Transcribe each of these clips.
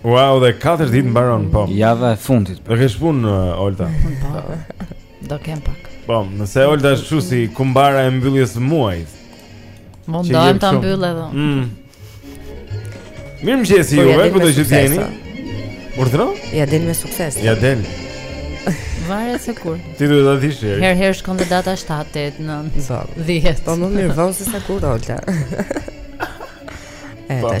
Wow, dhe 4 ditë mbaron, po. Java e fundit. Do kesh punë, uh, Olta. Po. Do kem pak. Po, nëse Olta është kështu si kumbara e mbylljes së muajit. Mund të ta mbyllë edhe. Mm. Mirëmëngjes po, juve, kudo të jeni? Urdhëro? Ia del me sukses. Ia del. Varet se kur. Ti duhet ta dish. Herë herë shkon dhe data 7, 8, 9, 10. Po më mirë vonë sesa kurrë Olta. E, po. ta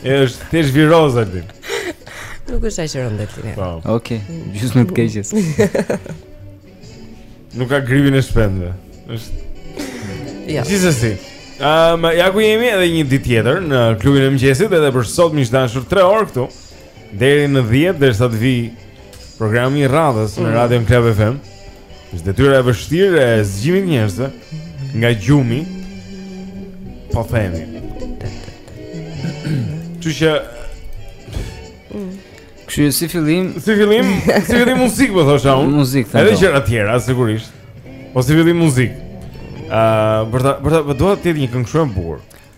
Është thjesht viroz aty. Nuk është aq rëndë ti. Po. Okej, gjysma e të keqes. Nuk ka gripin e shpendëve. Është. Ja. Gjithsesi. Ehm, ja ku jemi edhe një ditë tjetër në klubin e mëngjesit edhe për sot miq të dashur 3 orë këtu. Deri në 10 derisa të vijë programi i radhës në mm. Radio Club FM. Është detyra e vështirë e zgjimit të njerëzve nga gjumi. Po themi. Ju që mm. Kështu si fillim, si fillim, si fillim muzikë po thosha unë. Muzikë. Edhe gjëra të tjera sigurisht. Po si fillim muzikë. Ëh, uh, për ta për ta do të jetë një këngë shumë e bukur.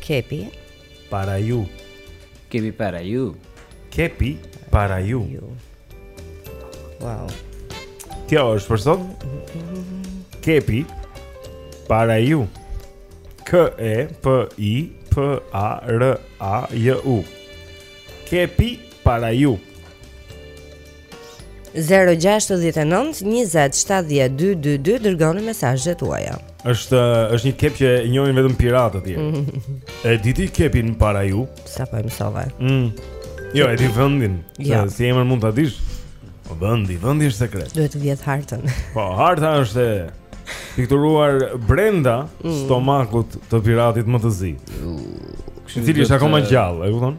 Kepi Paraju. Kepi Paraju. Kepi Paraju. Wow. Kjo është për sot. Kepi Paraju. K E P I P A R A J U. Kepi Paraju. 0 69 20 70 2 2 2 Dërgoni mesazhet tuaja është, është një kep që e njohin vetëm piratët e tjerë mm -hmm. E di ti kepin Paraju? Sapo e mësova mm. Jo, e di vendin ja. Jo. Si emër mund ta dish po Vendi, vendi është sekret Duhet të vjedhë hartën Po, harta është e Pikturuar brenda mm. stomakut të piratit më të zi Kështu i cili është akoma gjallë, e kupton?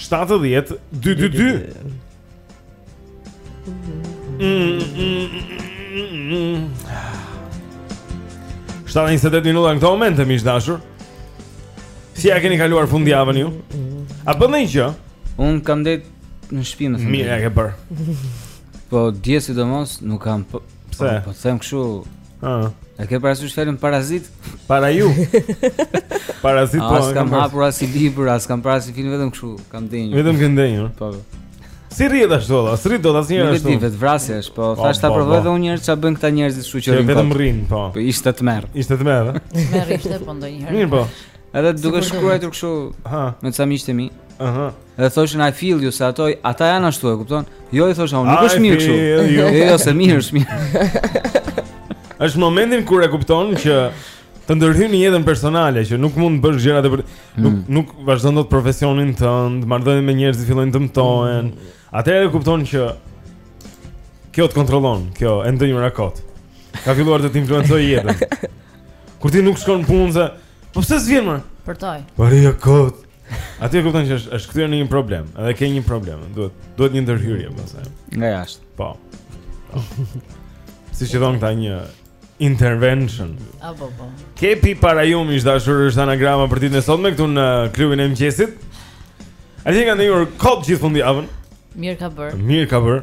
70 222 Shtatë e njëzet e tetë minuta në këto momente, miq të dashur Si e keni kaluar fundjavën ju? Apo një gjë? Unë kam ndenjur në shtëpi Mirë e ke bërë Po, dje sidomos nuk kam Pse? Po, po them kështu. Ëh. E ke parasysh fjalën parazit? Paraju. parazit po. As kam hapur asnjë libër, as kam parë asnjë film vetëm kështu, kam ndenjur. Vetëm ke ndenjur. Po. Si rrihet ashtu valla? Si rrihet dot asnjëherë ashtu? Nuk e di vetëvrasje është, po, po thashë ta po, provoj po. dhe unë njëherë çfarë bëjnë këta njerëz kështu që rrinë. Vetëm rrinë, po. Po ishte tmerr. Ishte tmerr. Tmerr ishte po ndonjëherë. Mirë po. Edhe duke shkruar kështu, ha, me ca miq të mi. Aha. Dhe thoshin I feel you se ato ata janë ashtu e kupton? Jo i thosha unë nuk është mirë kështu. Jo, jo, se mirë është mirë. Është momentin kur e kupton që të ndërhyn në jetën personale që nuk mund të bësh gjëra të mm. nuk nuk vazhdon dot profesionin tënd, marrëdhëniet me njerëzit fillojnë të mëtohen. Mm. Atëherë e kupton që kjo të kontrollon, kjo e ndonjë rakot. Ka filluar të të influencojë jetën. Kur ti nuk shkon në punë se po pse s'vjen më? Për toj. Për jo kot. Aty e kupton që është është kthyer në një problem, edhe ke një problem, duhet duhet një ndërhyrje pastaj. Nga jashtë. Po. Siç thonë këta një intervention. A po po. Kepi para jush miq të dashur është anagrama për ditën e sotme këtu në klubin e mëngjesit. A ti ka ndenjur kot gjithë fundjavën? Mirë ka bërë. Mirë ka bërë.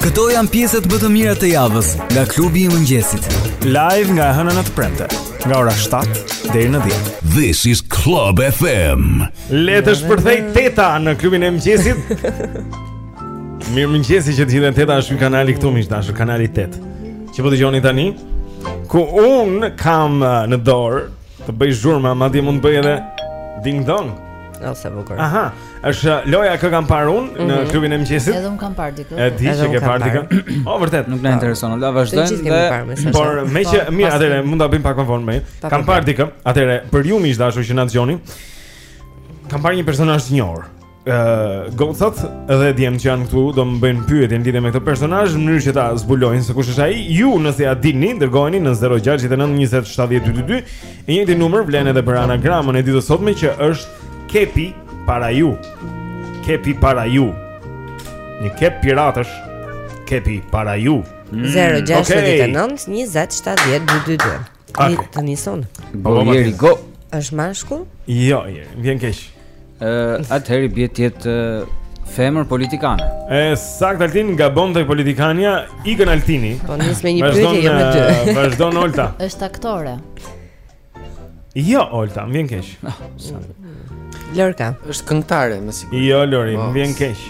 Këto janë pjesët më të mira të javës nga klubi i mëngjesit. Live nga e hëna në të premte, nga ora 7 deri në 10. This is Club FM. Le të shpërthejë teta në klubin e mëngjesit. Mirëmëngjesi që të gjithë teta është ky kanali këtu miq të dashur, kanali 8. Që po dëgjoni tani? Ku unë kam uh, në dorë të bëj zhurma, madje mund të bëj edhe ding dong. O sa bukur. Aha. Është uh, loja kë kam parë unë mm -hmm. në mhm. klubin e mëngjesit. Edhe unë kam parë dikë. E di që ke parë dikë. Po oh, vërtet, nuk na intereson. Do vazhdojmë dhe por me që po, mirë, atëre mund ta bëjmë pak më vonë më. Kam parë dikë. Atëre për ju miq të dashur që na dëgjoni. Kam parë një personazh të njohur. Ë, uh, Gocat dhe djemtë që janë këtu do më bëjnë pyetje në lidhje me këtë personazh në mënyrë që ta zbulojnë se kush është ai. Ju nëse ia dini, dërgojeni në 069 20 70 222. E njëjti numër vlen edhe për anagramën e ditës së sotme që është Kepi para jush. Kepi para jush. Një kep piratësh. Kepi para jush. 0 6 9 20 7 10 2 2 2 Tani nisim po, po, Jeri, go është mashkull? Jo, Jeri, më vjen keq uh, Atëherë i bie të jetë uh, femër politikane E saktë Altini gabon te politikania Ikën Altini Po nis me një pyetje, jo me dy Vazhdon Olta është aktore Jo, Olta, më vjen keq. Ah, Lorka. Është këngëtare, me siguri. Jo, Lori, më vjen keq.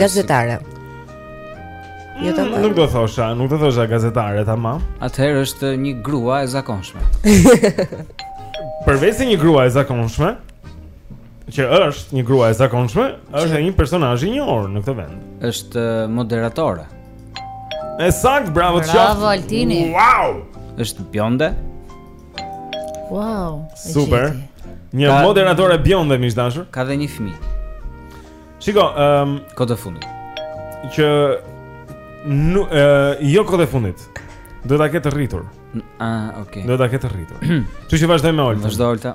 Gazetare. Jo tamam. Nuk do thosha, nuk do thosha gazetare tamam. Atëherë është një grua e zakonshme. Përveçse një grua e zakonshme, që është një grua e zakonshme, është edhe një personazh i njohur në këtë vend. Është uh, moderatore. E saktë, bravo, bravo Altini. Wow! Është bjonde? Wow, super. Një ka... moderatore bjonde miq të dashur. Ka dhe një fëmijë. Shiko, ëm, um, kohët e fundit. Që nu, uh, jo kohët e fundit. Duhet ta ketë rritur. Ah, okay. Duhet ta ketë rritur. Kështu që vazhdojmë me Oltën. Vazhdo Olta.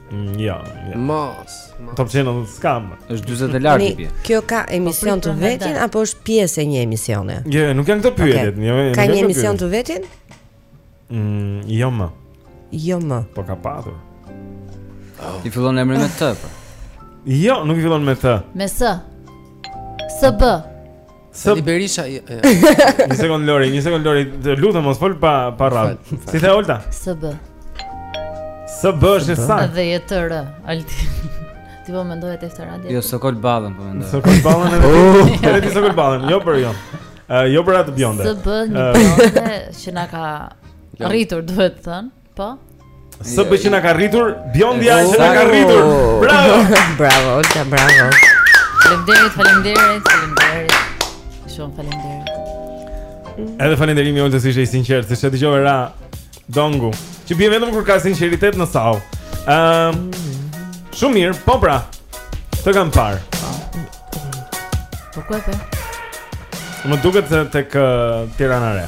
Mm, jo, jo. Mos. Top Channel nuk ka më. Është 40 e lartë. Kjo ka emision të vetin apo është pjesë e një emisioni? Jo, jo, nuk janë këto pyetjet. Jo, jo, ka një emision të vetin? Mm, jo më. Jo më. Po ka patur. Oh. I fillon emri me të. Po. Jo, nuk i fillon me të. Me s. SB. Sali Berisha. Një sekond Lori, një sekond Lori, të lutem mos fol pa pa radhë. Si the Olta? SB. SB është e saktë. Dhe jetë, Alti. Ti po mendohet e ftuara. Jo, Sokol Ballën po mendoj. Sokol Ballën edhe. Edhe ti Sokol Ballën, jo për jo. Jo për atë bjonde. SB një bjonde që na ka rritur, duhet të thënë. Po. SB që na ka rritur, Bjondja që na ka rritur. Bravo. Bravo, Olta, bravo. Faleminderit, faleminderit, faleminderit. Shumë faleminderit. Edhe falënderimi Olta si ishte i sinqertë, se dëgjova ra gongu, që bie vetëm kur ka sinqeritet në sallë. Ëm um, Shumë mirë, po pra. Të kam parë. Po ku e pe? Më duket se tek Tirana e Re.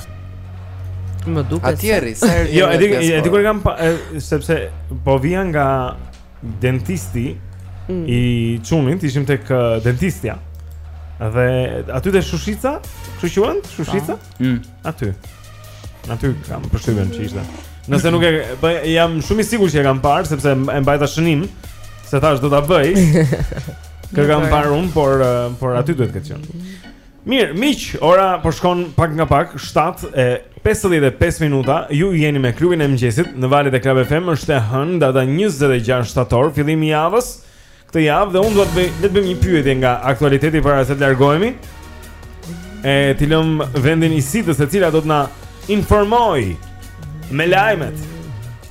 Më duket. Atjeri, sa herë. Jo, e di, e di ku e kam sepse po vija nga dentisti mm. i çunit, ishim tek dentistja. Dhe aty te shushica, kështu quhen, shushica? Po. Mm. Aty. Aty kam përshtypjen që ishte. Nëse nuk gaboj, jam shumë i sigurt që e kam parë sepse e mbajta shënim se thashë do ta bëj. Kë kam parë unë, por eh, por aty duhet të ketë qenë. Mirë, miq, ora po shkon pak nga pak, 7:55 minuta. Ju jeni me klubin e mëngjesit në valët e Club FM, është e hënë, data 26 shtator, fillimi i javës. Këtë javë dhe unë do të bëj le të bëjmë një pyetje nga aktualiteti para se të largohemi. E t'i lëmë vendin Isidës e cila do të na informojë me lajmet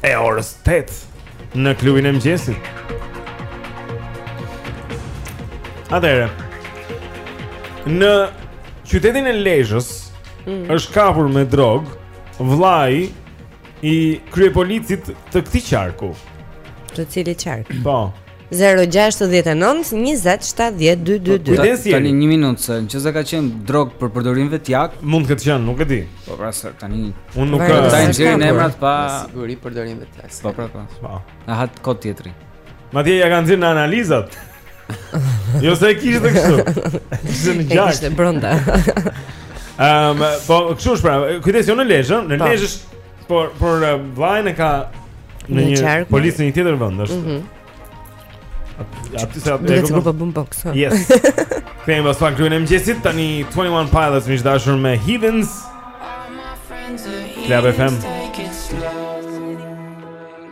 e orës 8 në klubin e mëngjesit. Atëherë. Në qytetin e Lezhës mm. është kapur me drogë vëllai i kryepolicit të këtij qarku. Të cilit qark? Po. 0-6-19-27-12-2 Kujdes Tani një minutë se në qoftë se ka qenë drogë për përdorim vetjak Mund të ketë qenë, nuk e di Po pra se tani Unë nuk e di Tani nxjerrin emrat pa Siguri përdorim vetjak Po pra pa po. A ha kot tjetri Madje ia kanë nxjerrë në analizat Jo se e kishte kështu E kishte në gjak E kishte brënda um, Po, kështu është pra Kujdes jo në Lezhë Në po. Lezhë është Por, por eh, vllanë e ka Në një, një polici në një tjetër vënd është mm -hmm. Aty se aty e kupton. Jukebox. Yes. Kthehem pas pak klubin e mëngjesit tani 21 Pilots miq dashur me Heathens. Club FM.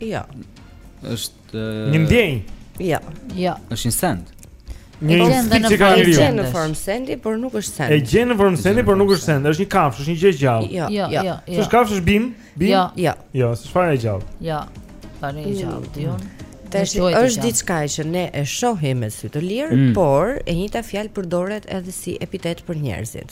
Jo. Është një ndjenjë. Jo. Jo. Është një send. Një instinkt që ka njeriu. E gjen në formë sendi, por nuk është send. E gjen në formë sendi, por nuk është send. Është një kafshë, është një gjë e gjallë. Jo, jo, jo. Është jo. kafshë, është bimë? Bimë? Jo, jo. Jo, s'është fare e gjallë. Jo. Fare e gjallë di unë. Tashi është diçka që ne e shohim me sy të lirë, mm. por e njëjta fjalë përdoret edhe si epitet për njerëzit.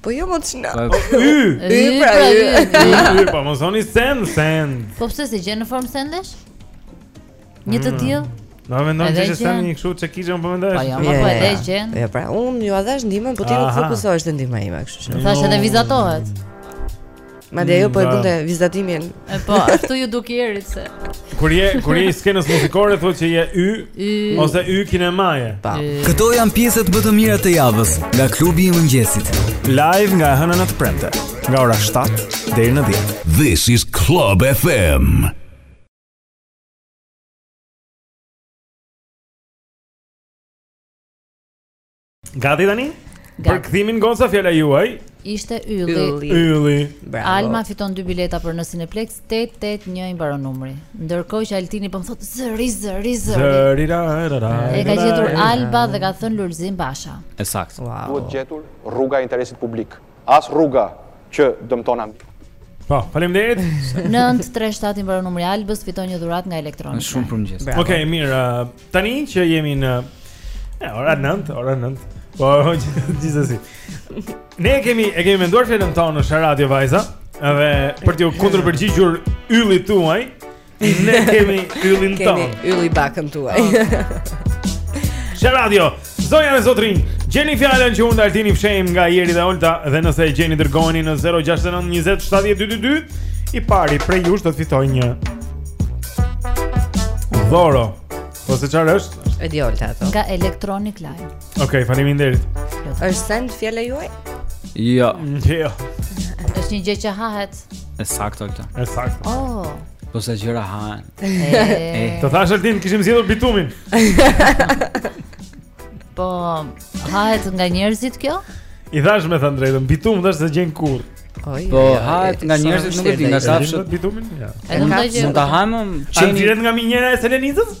Po jo më çna. Po yll, yll pra yll. Yll po më thoni send, send. Po pse s'e gjen në formë sendesh? Një të mm. tillë. Na mendon se është send një kështu që kisha po mendoj. Po jo, më po edhe gjen. Ja pra, unë jua dhashë ndihmën, po ti nuk fokusohesh te ndihma ime kështu. Thashë edhe vizatohet. Madje ajo mm, po e bënte vizatimin. E po, ashtu iu duk Ierit se. Kur je, kur je i skenës muzikore thotë se je yll, yll ose yll kinemaje. Po. Këto janë pjesët më të mira të javës nga klubi i mëngjesit. Live nga e hëna në të premte, nga ora 7 deri në 10. This is Club FM. Gati tani? Gati. Përkthimin Gonxhe fjala juaj ishte Ylli. Ylli. Bravo. Alma fiton dy bileta për në Cineplex 881 i mbaron numri. Ndërkohë që Altini po më thotë zëri zëri zëri. Zëri ra ra ra. E ka gjetur Alba dhe ka thënë Lulzim Basha. E saktë. Wow. Duhet gjetur rruga e interesit publik. As rruga që dëmton ambientin. Po, faleminderit. 937 i mbaron numri Albës, fiton një dhuratë nga Electronic. Është shumë për mëngjes. Okej, okay, mirë. Uh, tani që jemi në ë, ora 9, ora 9. Po, gjithsesi. Ne e kemi e kemi menduar fjalën tonë në Sharadio, vajza, edhe për t'u kundërpërgjigjur yllit tuaj. Ne kemi yllin tonë. Kemi yllin, bakën tuaj. Sha ah. radio, zonja dhe zotërinj, gjeni fjalën që unë dhe Altini fshehim nga Ieri dhe Olta dhe nëse e gjeni dërgojeni në 069 20 7222, i pari prej jush do të fitojë një dhuro. Po se çfarë është? E di Olta ato. Nga Electronic Line. Okej, okay, faleminderit. Është send fjala juaj? Jo. Jo. është një gjë që hahet. E saktë Olta. E saktë. Oh. Po sa gjëra hahen. Të thashë Altin, kishim zgjedhur bitumin. Po hahet nga njerëzit kjo? I thashë me thënë të drejtën, bitum thashë s'e gjen kurrë. Po hahet nga njerëzit nuk e di nga kafshët bitumin. Ja. Mund ta hajë qeni direkt nga miniera e Selenicës?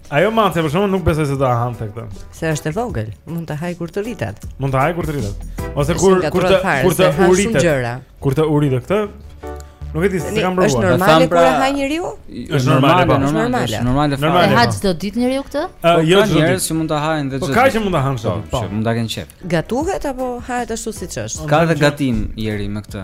Ajo macja për shembull nuk besoj se do ta hante këtë. Se është e vogël, mund ta hajë kur të rritet. Mund ta hajë kur të rritet. Ose kur kur të kur të uritet. Kur të uritet këtë? Nuk e di s'e kam provuar. Është normale pra, kur ha njeriu? Është normale, po. Është normale. Është normale. Normale. Ha çdo ditë njeriu këtë? Po, jo, ka njerëz që mund ta hanë dhe çdo. Po ka që mund ta hanë çdo, po. Mund ta kenë qejf. Gatuhet apo hahet ashtu siç është? Ka edhe gatim Ieri me këtë.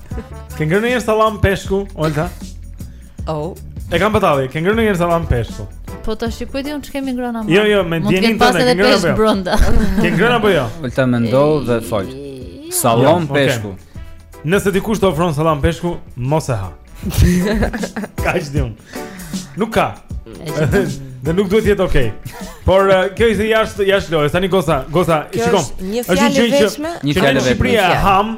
Ke ngrënë një salam peshku, Olta? Oh. E kam batalli, ke ngrënë një salam peshku. Po të shikojmë ti unë që kemi ngrënë ama. Jo, jo, me dijeninë tënde, ke ngrënë apo jo? Ke ngrënë apo jo? Olta mendohu dhe fol. Salam jo, peshku. Nëse dikush të ofron salam peshku, mos e ha. Kaq di unë. Nuk ka. Dhe nuk duhet jetë okay. Por eh, kjo ishte jashtë jashtë lojës. Tani Gosa, Gosa, shiko. Është një gjë që një fjalë vetëm. Shqipëri hamë,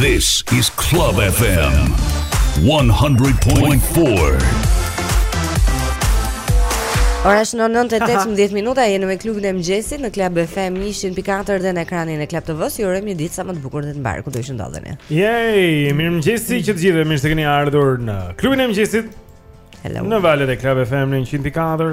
This is Club FM 100.4. Ora është 9:18 minuta, jemi me klubin e mëngjesit në Club FM 104 dhe në ekranin e Club TV-s. Ju urojmë një ditë sa më të bukur dhe të mbarë kudo të ndodheni. Yay! Mirëmëngjesi që të gjithëve, mirë se keni ardhur në klubin e mëngjesit. Hello. Në valët e Club FM 104.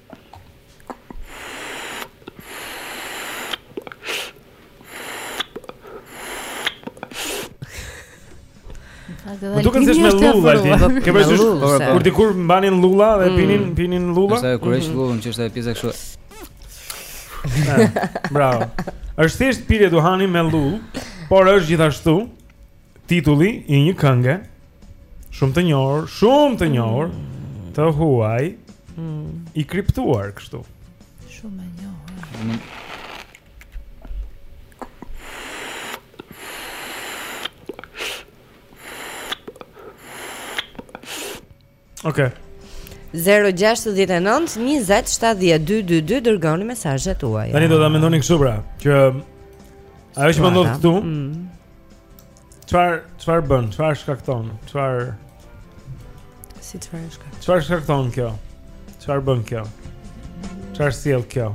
Më duket se është me llulla ti. Ke parasysh po, po, kur dikur mbanin llulla dhe mm. pinin pinin llulla? Sa kur është mhm. llullën që është ajo pjesa kështu. Ah, bravo. Është thjesht pirje duhani me llullë, por është gjithashtu titulli i një kënge shumë të njohur, shumë të njohur mm. të huaj mm. i kriptuar kështu. Shumë e njohur. Okej. Okay. 069 20 7222 Dërgoni mesazhet tuaja Tani do ta mendoni kështu pra Që Ajo që po ndodh këtu mm. Çfarë Çfarë bën Çfarë shkakton Çfarë Si çfarë shkakton Çfarë shkakton kjo Çfarë bën kjo Çfarë sjell kjo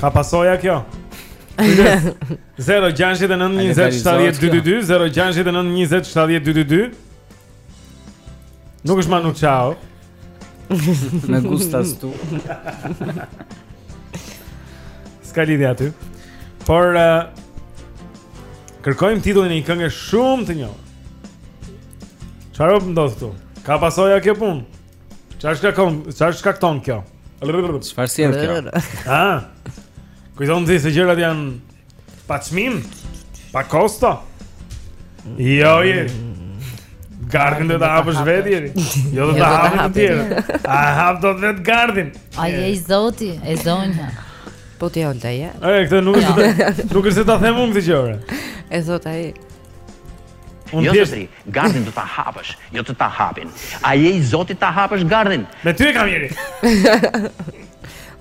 Ka pasoja kjo 069 20 7222 069 20 7222 Nuk është Manu Chao. Me gustas tu. S'ka lidhje aty. Por uh, kërkojmë titullin e një kënge shumë të njohur. Çfarë po ndodh këtu? Ka pasoja kjo punë. Çfarë shkakton? Çfarë shkakton kjo? Çfarë sjell kjo? Ah. Kujton ti se gjërat janë Pa çmim, pa kosto. Jo, je. Gardhin do ta hapësh vetë Jeri. Jo të ta hapin të tjerë. A hap dot vetë gardhin. A je i zoti, e zonja. Po ti Olta je. Ë, këtë nuk është jo. nuk është se ta them unë këtë gjë ore. E zot ai. Unë jo thjesht gardhin do ta hapësh, jo të ta hapin. A je i zoti ta hapësh gardhin? Me ty e kam Jeri.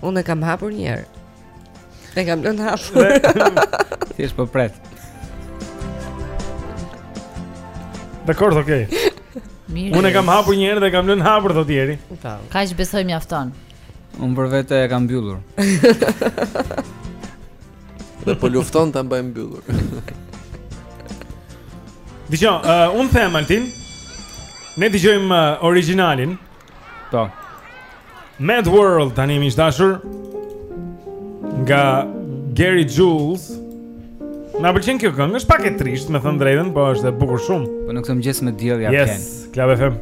Unë e kam hapur një herë. E kam lënë hapur. Thjesht po pret. Dakord, okay. Mirë. Unë kam hapur një herë dhe kam lënë hapur thotë Jeri. Kaq besoj mjafton. Unë për vete e kam mbyllur. Dhe po luftoj ta mbaj mbyllur. Dijon, uh, unë them Altin. Ne dëgjojmë uh, originalin. Po. Mad World tani miq të dashur nga Gary Jules. Na pëlqen kjo këngë, është pak e trishtë, me thënë drejtën, po është e bukur shumë. Po në këtë mëngjes me diell ia vlen. Yes, Club FM.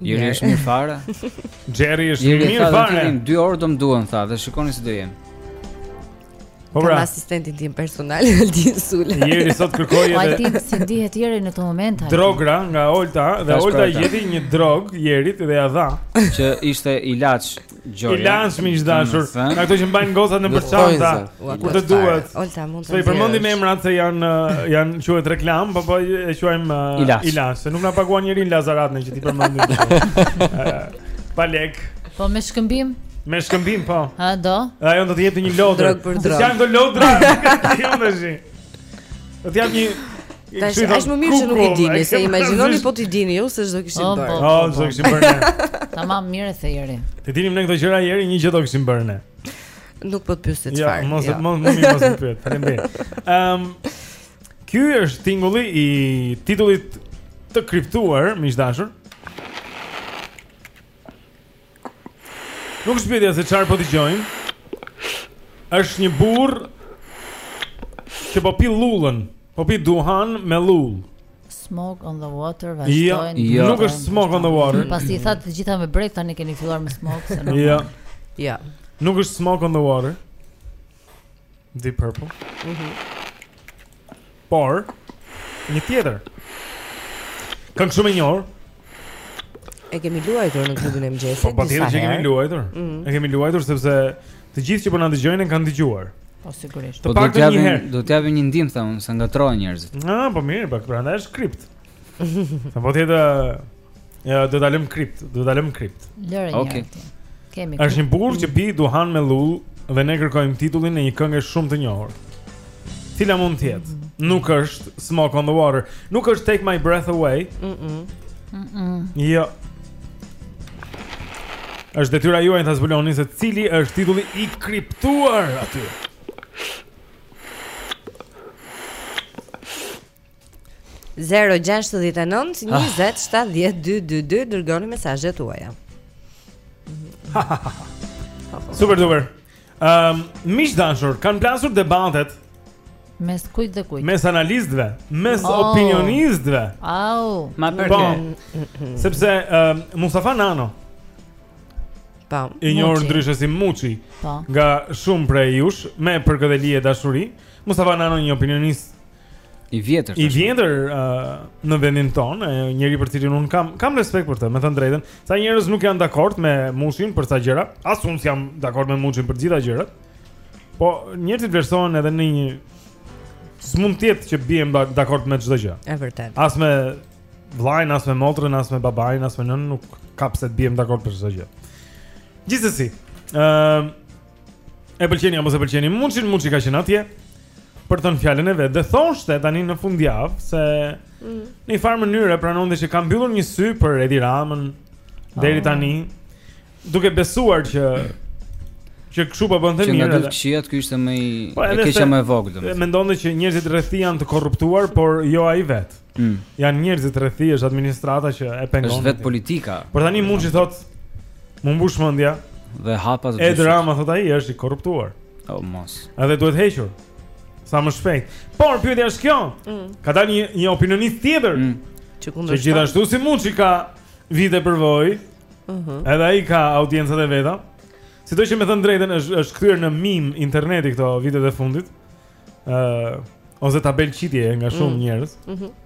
Jeri është mirë fare. Jeri është mirë fare. Jeri fare dy orë do më duhen tha dhe shikoni si do jem. Po pra. asistentin tim personal Altin Sula. Jeri sot kërkoi edhe. Altin si ndihet Jeri në këtë moment. Drogëra nga Olta dhe Olta i gjeti një drogë Jerit dhe ia dha që ishte ilaç Gjoja. Ilaç miq të dashur. Nga këto që mbajnë gocat në çanta. Kur të duhet. Olta mund të. S'po i përmendim emrat se janë janë quhet reklamë, po po e quajmë uh, ilaç, se nuk na paguan njeri në Lazarat ne që t'i përmendim. Pa lek. Po me shkëmbim. Me shkëmbim po. Ha do. Ajo do të jepte një lodër. Të janë do lodra. Ti jam tash. Do të jam një Tash është më mirë që nuk i dini, se imagjinoni po t'i dinit ju se ç'do kishim po, bërë. Po, po, ç'do kishim bërë. Tamam, mirë e the Jeri. T'i dinim ne këto gjëra Jeri, një gjë do kishim bërë ne. Nuk po të pyes çfarë. Jo, mos jo. mos mos më mos pyet. Faleminderit. Ehm Ky është tingulli i titullit të kriptuar, miq të dashur. Nuk shpjegoj se çfarë po dëgjojmë. Është një burr që po pi llullën, po pi duhan me llullë. Smoke on the water jo, vazhdojnë. Jo, jo, nuk është smoke on the water. Pasi i thatë të gjitha me brek tani keni filluar me smoke se nuk. Jo. Jo. Nuk është smoke on the water. Deep purple. Mhm. Mm Por një tjetër. Këngë shumë e njohur. E kemi luajtur në klubin e mëngjesit. Po patjetër që kemi luajtur. Mm -hmm. E kemi luajtur sepse të gjithë që po na dëgjojnë e kanë dëgjuar. Po sigurisht. Po do të japim do të japim një ndihmë thonë, se ngatërrohen njerëzit. Ah, po mirë, po prandaj është kript. Se po tjetër Ja, do ta lëm kripto, do ta lëm kripto. Lëre një. Okej. Okay. Kemi. Është një burrë që pi duhan me llullë dhe ne kërkojmë titullin e një kënge shumë të njohur. Cila mund të jetë? Mm. Nuk është Smoke on the Water, nuk është Take My Breath Away. Mm. -mm. Mm -mm. Jo. Është detyra juaj ta zbuloni se cili është titulli i kriptuar aty. Zero gjashtë dhjetë e nëntë ah. njëzet shtatë dhjetë dy dy dy dërgoni mesazhet tuaja. Super duper. Ehm, um, miq të dashur, kanë plasur debatet mes kujt dhe kujt? Mes analistëve, mes oh. opinionistëve. Au, oh. ma përke. Po, sepse ehm um, Mustafa Nano. Po. I njohur ndryshe si Muçi. Po. Nga shumë prej jush me përkëdheli e dashuri. Mustafa Nano një opinionist I vjetër. I vjetër uh, në vendin tonë, njeri për të cilin un kam kam respekt për të, me thënë të drejtën. Sa njerëz nuk janë dakord me Muçin për sa gjëra, as un jam dakord me Muçin për gjitha gjërat. Po njerëzit vlerësohen edhe në një s'mund të jetë që biem dakord me çdo gjë. Është vërtet. As me vëllain, as me motrën, as me babain, as me nënën nuk ka pse të biem dakord për çdo gjë. Gjithsesi, ë uh, E pëlqeni apo s'e pëlqeni Muçin, Muçi ka qenë atje për të thënë fjalën e vet dhe thoshte tani në fundjavë se mm. në një farë mënyrë pranonte se ka mbyllur një sy për Edi Ramën deri oh. tani duke besuar që që kshu po bën të mirë. Që nga dy të këqijat ky ishte më i po, e keqja më e vogël domethënë. Mendonte që njerëzit rreth tij janë të korruptuar, por jo ai vet. Mm. Janë njerëzit rreth tij, është administrata që e pengon. Është vetë politika. Por tani Muçi thotë, "M'u mbush mendja." Dhe hapa të dy sytë. Edi Rama thotë ai, është i korruptuar. Oh mos. Edhe duhet hequr. Sa më shpejt. Por pyetja është kjo. Mm. Ka dalë një një opinionist tjetër. Mm. Që kundërshton. Që gjithashtu si Muçi ka vite përvojë. Ëh. Uh -huh. Edhe ai ka audiencat e veta. Sido që me thënë të drejtën është, është kthyer në mim interneti këto vitet e fundit ë ose tabelë qitje nga shumë mm. njerëz. Ëh. Mm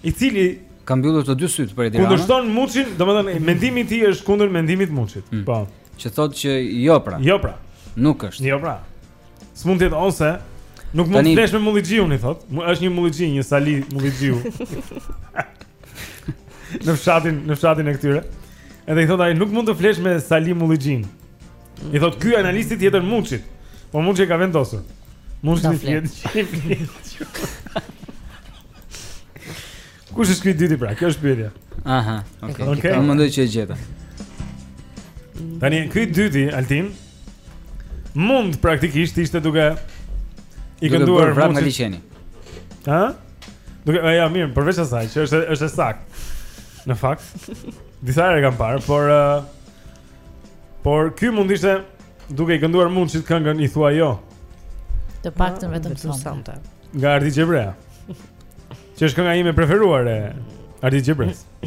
I cili ka mbyllur të dy sytë për Edi Ramën. Kundërshton Muçin, domethënë mendimi i tij është kundër mendimit të Muçit. Mm. Po. Që thotë që jo pra. Jo pra. Nuk është. Jo pra. S'mund të jetë ose nuk mund të flesh me mullixhiun i thotë. Është një mullixhi, një Sali Mullixhiu. në fshatin, në fshatin e këtyre. Edhe i thotë ai nuk mund të flesh me Sali Mullixhinë. I thotë ky analisti tjetër Muçit. Po Muçi ka vendosur. Muçi i flet. Kush është ky i dyti pra? Kjo është pyetja. Aha. Okej. Okay. Unë mendoj që e gjeta. Tani ky i dyti Altin mund praktikisht ishte duke i kënduar vrap nga liçeni. Ha? Duke, e, ja, mirë, përveç asaj, që është, është e saktë. Në fakt, disa herë e kam parë, por... Uh, por, ky mundi ishte duke i kënduar mund që të këngën i thua jo. Të paktën ah, vetëm të sante. Nga Ardit Gjebrea. që është kënga ime e preferuar e Ardit Gjebresë.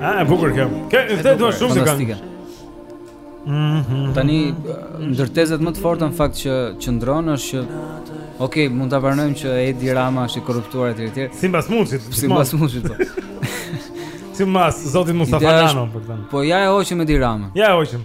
Ah, e bukur kjo. Kjo është edhe shumë e kanë. Mhm. Tani ndër tezat më të forta në fakt që qëndron është që ok, mund ta pranojmë që Edi Rama është i korruptuar etj etj. Sipas Muçit, sipas Muçit. Sipas po. zotit Mustafa Nano për këtë. Po ja e hoqëm Edi Rama. Ja e hoqëm.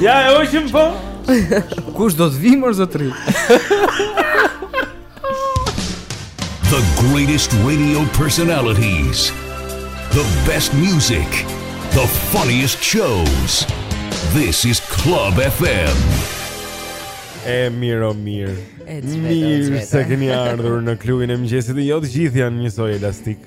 Ja e hoqëm po Kush do të vijë mor zotëri The greatest radio personalities The best music The funniest shows This is Club FM E mirë o mirë Mirë se këni ardhur në klubin e mëngjesit Dhe jo të gjithë janë njësoj elastik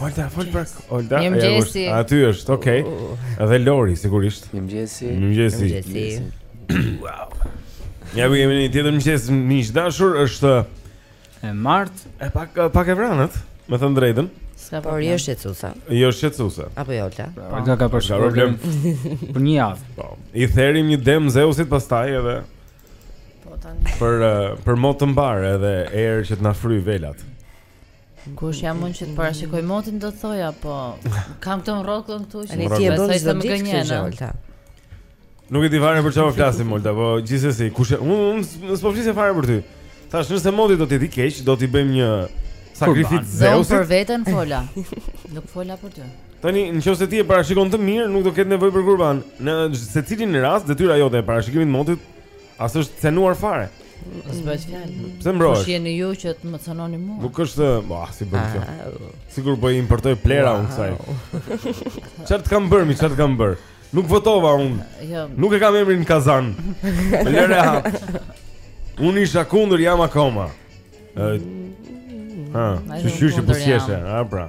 Olta, fol pak. Olta, ja është. Aty është, okay. Dhe Lori sigurisht. Mirëmëngjesi. Mirëmëngjesi. Wow. Ja ku jemi në një tjetër mëngjes miq të dashur, është e martë, e pak pak e vranët, me thënë të drejtën. Sa po rri është çetsusa? Jo është çetsusa. Apo jo Olta? Po ka ka për problem. Për një javë. Po. I therim një dem Zeusit pastaj edhe. Po tani. Për për mot të mbarë edhe erë që të na fryjë velat. Kush jam unë që të parashikoj motin do të thoja, po kam këtë rrokullën këtu që ti e bën çdo ditë këtë gjë Olta. Nuk e di fare për çfarë flasim Olta, po gjithsesi, kush unë un, un, s'po flisja fare për ty. Tash nëse moti do të jetë i keq, do t'i bëjmë një sakrificë Zeusit. Për veten fola. Nuk fola për ty. Tani, nëse ti e parashikon të mirë, nuk do ketë nevojë për kurban. Në secilin rast, detyra jote e parashikimit të motit As është cenuar fare. S'bëhet fjalë. Pse mbrohesh? Kush jeni ju që të më cenoni mua? Nuk është, ah, si bën kjo. Ah. Sikur po i importoj plehra unë kësaj. Çfarë të kam bërë mi, çfarë të kam bërë? Nuk votova unë. Jo. Nuk e kam emrin Kazan. Lëre. Unë isha kundër jam akoma. Ë. Ha, çu çu po sjese, ha pra.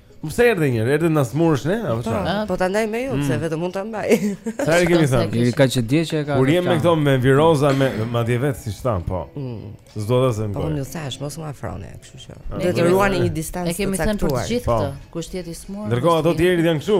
Po pse erdhe një herë? Erdhe të na smurësh ne apo çfarë? Po, po ta ndaj me ju, pse mm. vetëm unë ta mbaj. Sa e kemi thënë? Ai ka që dje që e ka. Kur jemi me këto me viroza me madje vetë siç thua, po. Mm. S'do ta zëm. Po ju thashë, mos u afroni, kështu që. Do të ruani një distancë të caktuar. E kemi thënë për të gjithë po. këtë. Kush tjetër i smurë? Ndërkohë ato të tjerët janë kështu.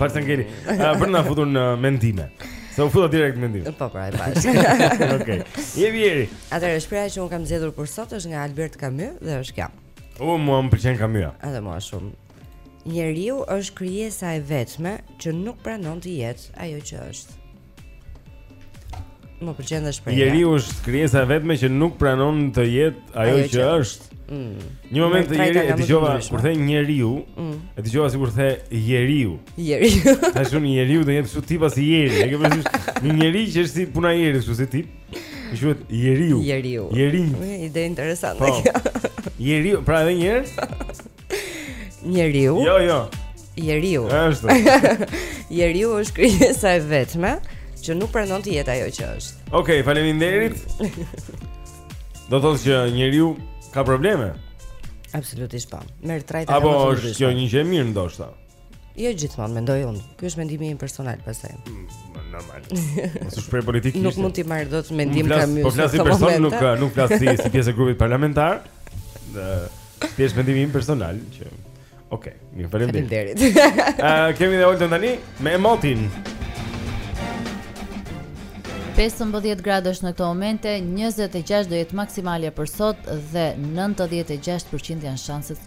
Falë të ngeri Për na futur në mendime Se u futa direkt në mendime Po pra e pashë Ok Je vjeri Atëherë shprehja që unë kam zgjedhur për sot është nga Albert Camus dhe është kjo O mua më pëlqen Camus Edhe mua shumë Njeriu është krijesa e vetme që nuk pranon të jetë ajo që është. Më pëlqen dhe shpreha. Njeriu është krijesa e vetme që nuk pranon të jetë ajo, ajo që, është. Mm. Një moment te njeriu e dëgjova kur the njeriu, mm. e dëgjova sikur the jeriu. Jeriu. Thashë unë jeriu do jetë kështu tipi si Jeri, e ke përsëritur. Një njeri që është si puna e Jerit, kështu si tip. I quhet jeriu. Jeriu. Jeri. Ide interesante po. kjo. Jeriu, pra edhe një herë. Njeriu. Jo, jo. Jeriu. Është. Jeriu është krijesa e vetme që nuk pranon të jetë ajo që është. Okej, okay, faleminderit. Do të thotë që njeriu ka probleme. Absolutisht po. Merr trajtim. Apo është jo një gjë e mirë ndoshta. Jo gjithmonë mendoj unë. Ky është mendimi im personal pastaj. Mm, normal. Mos u shpreh politikisht. Nuk mund të marr dot mendim kam mysë. Po flas si person, nuk nuk flas si si pjesë e grupit parlamentar. Dhe ti është mendimi im personal që Ok, mirë, faleminderit. Faleminderit. Ëh, kemi dhe Oltën tani me motin. 15 gradë është në këto momente, 26 do jetë maksimalja për sot dhe 96% janë shanset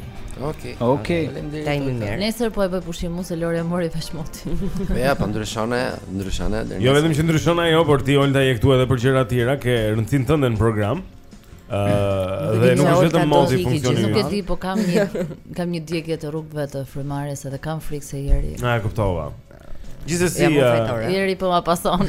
Okej. Okay. Okej. Okay. Ta jemi mirë. Nesër po e bëj pushim meqë se Lori e mori vesh motin. Po ja, po ndryshon e ndryshon e. Jo vetëm që ndryshon ajo, por ti Olta je këtu edhe për gjëra të tjera, ke rëndësinë tënde në program. Ëh, uh, dhe nuk është vetëm moti funksioni. Nuk e di, po kam një kam një djegje të rrugëve të frymëmarrjes edhe kam frikë se ieri. Na e kuptova. Gjithsesi, ieri po ma pason.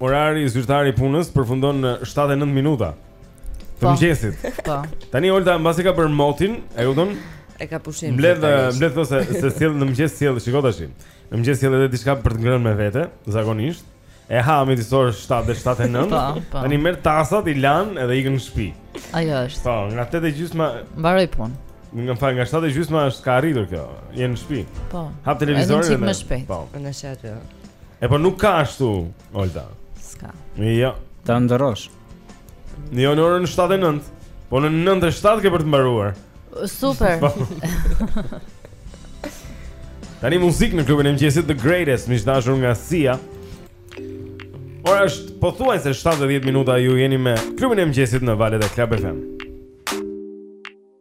Orari zyrtar i punës përfundon në 7 e 9 minuta. Po. Mëngjesit. Po. Tani Olta mbasi ka bërë motin, e kupton? E ka pushim. Mbledh mbledh ose se sjell në mëngjes sjell, shiko tash. Në mëngjes sjell edhe diçka për të ngrënë me vete, zakonisht. E ha midis orës 7 dhe 7:09. Po, po. Tani merr tasat, i lan edhe ikën në shtëpi. Ajo është. Po, nga 8 e gjysma mbaroi punë. Më fal nga 7 e gjysma është ka arritur kjo. Je në shtëpi. Po. Hap televizorin. Është më shpejt. Po. Në shtëpi. E po nuk ka ashtu, Olta. Ska. Jo. Ta ndërrosh. Jo në orën 7:09. Po në 9:07 ke për të mbaruar. Super. Po. Tani muzikë në klubin e mëngjesit The Greatest, miq të dashur nga Sia. Ora është pothuajse 7 e 10 minuta ju jeni me klubin e mëngjesit në valët e Club FM.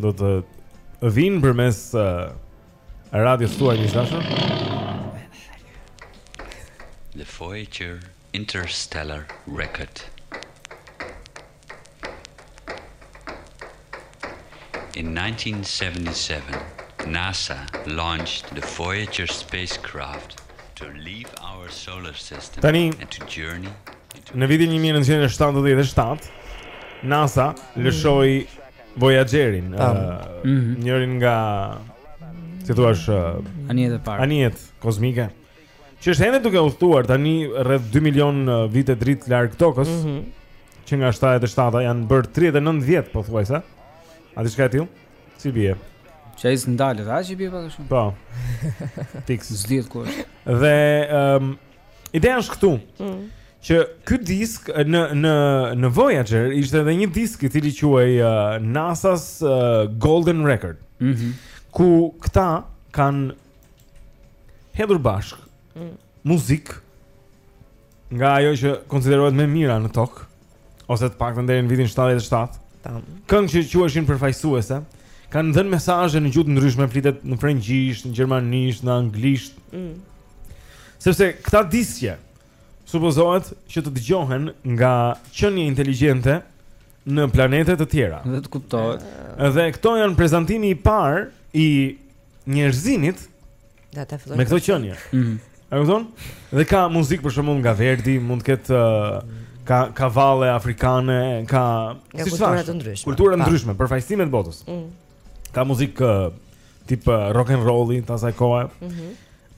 do të vinë përmes uh, radios tuaj miq dashur. The Voyager Interstellar Record. In 1977, NASA launched the Voyager spacecraft to leave our solar system Tani, and to journey into Në vitin 1977, NASA lëshoi Voyagerin, uh, mm -hmm. njërin nga si thuhet, uh, anijet e para. Anijet kozmike. Që është ende duke udhëtuar tani rreth 2 milion vite dritë larg tokës. Mm -hmm. Që nga 77-a janë bërë 39 vjet pothuajse. A diçka e tillë? Si bie? Shtatëdhjetë e shtatë, aq i bie pak a shumë? Po. Fiks. Zgjidh kur. Dhe ëm um, Ideja është këtu. Mm. Që ky disk në në në Voyager ishte edhe një disk i cili quhet uh, NASA's uh, Golden Record. Mhm. Mm ku këta kanë hedhur bashkë mm. muzikë nga ajo që konsiderohet më e mira në tokë. ose të paktën deri në vitin 77. Tam. Këngë që quheshin përfaqësuese, kanë dhënë mesazhe në gjuhë të ndryshme, flitet në frëngjisht, në gjermanisht, në anglisht. Mm. Sepse këta disqe supozohet që të dëgjohen nga qenie inteligjente në planete të tjera. Dhe të kuptohet. Dhe këto janë prezantimi i parë i njerëzimit Da ta filloj. Me këto qenie. Mhm. A kupton? Dhe ka muzikë për shembull nga Verdi, mund të ketë uh, ka ka valle afrikane, ka Nga siç kultura thashë, të ndryshme. Kultura të Pa. ndryshme, përfaqësime të botës. Mm. Ka muzikë uh, tip uh, rock and rolli të asaj kohe. Mhm.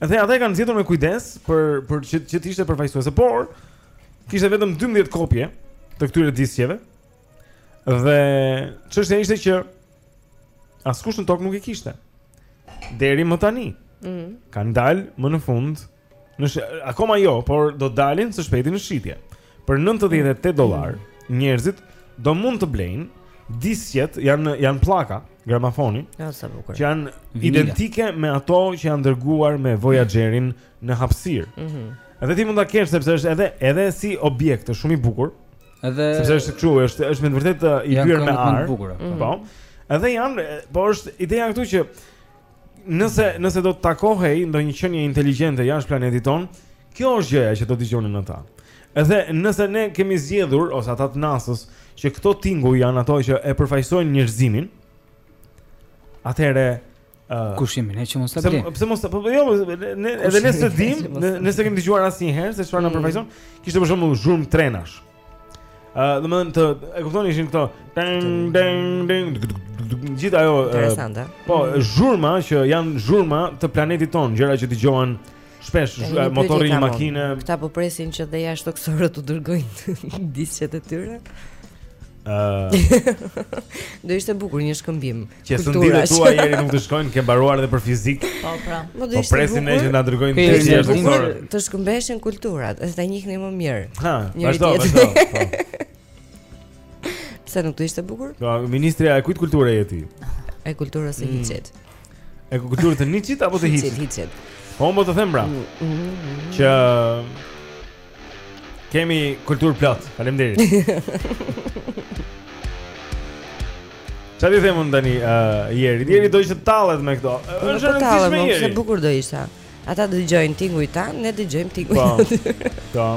Edhe ata e kanë zgjedhur me kujdes për për që, që të ishte përfaqësuese, por kishte vetëm 12 kopje të këtyre disqeve. Dhe çështja ishte që askush në tokë nuk i kishte. deri më tani. Ëh. Mm Kanë dalë më në fund në sh... akoma jo, por do dalin së shpejti në shitje. Për 98 dollarë, njerëzit do mund të blejnë disqet janë janë pllaka gramafoni. Ja sa bukur. Që janë identike me ato që janë dërguar me Voyagerin në hapësirë. Mhm. Mm edhe ti mund ta kesh sepse është edhe edhe si objekt është shumë i bukur. Edhe sepse është kështu, është është me të vërtetë uh, i lyer me ar. Mhm. Po. Edhe janë, po është ideja këtu që nëse nëse do të takohej ndonjë qenie inteligjente jashtë planetit tonë, kjo është gjëja që do të dëgjonin ata. Edhe nëse ne kemi zgjedhur ose ata të NASA-s që këto tinguj janë ato që e përfaqësojnë njerëzimin, atëherë Uh, Kush jemi ne që mos ta bëjmë? Pse mos ta po, po jo, ne edhe ne s'e dim, ne s'e kemi dëgjuar asnjëherë se çfarë na mm. përfaqëson. Kishte për shembull zhurmë trenash. Ë, uh, domethënë të e kuptoni ishin këto ding ding ding gjithë ajo interesante. Po, mm. zhurma që janë zhurma të planetit tonë, gjëra që dëgjohen shpesh motori i makinës. Këta po presin që dhe jashtëtokësorët t'u dërgojnë disqet e tyre. Uh, do ishte bukur një shkëmbim. Që së ndihë tua jeri nuk të shkojnë, ke mbaruar dhe për fizik. Po, pra. Po, po presin ne që të na dërgojnë të gjithë jashtëtokësorët. Të shkëmbeshin kulturat, e të njiheni më mirë. Ha, vazhdo, vazhdo. Po. Pse nuk të ishte bukur? Po, ministrja e kujt kulture je ti? E kulturës së mm. hiçit. E kulturës së Niçes apo të hiçit? Hiçit. Po unë po të them pra. Mm, mm, mm. Që kemi kulturë plot. Faleminderit. Ça t'i them unë tani, uh, jeri, jeri do ishte tallur me këto Është e rëndësishme jeri Është bukur do ishte Ata dëgjojnë tingujt tanë, ne dëgjojmë tinguj. Po. Po.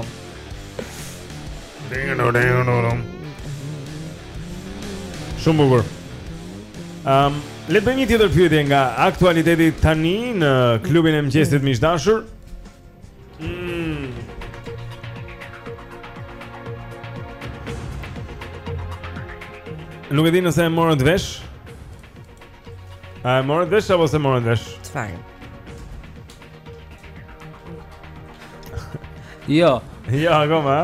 Shumë bukur. Ehm, um, le të bëjmë një tjetër pyetje nga aktualiteti tani në klubin e mëngjesit miq të dashur. Mm. Nuk e di nëse e morët vesh A e morët vesh apo s'e morët vesh? Çfarë? jo. Jo, akoma.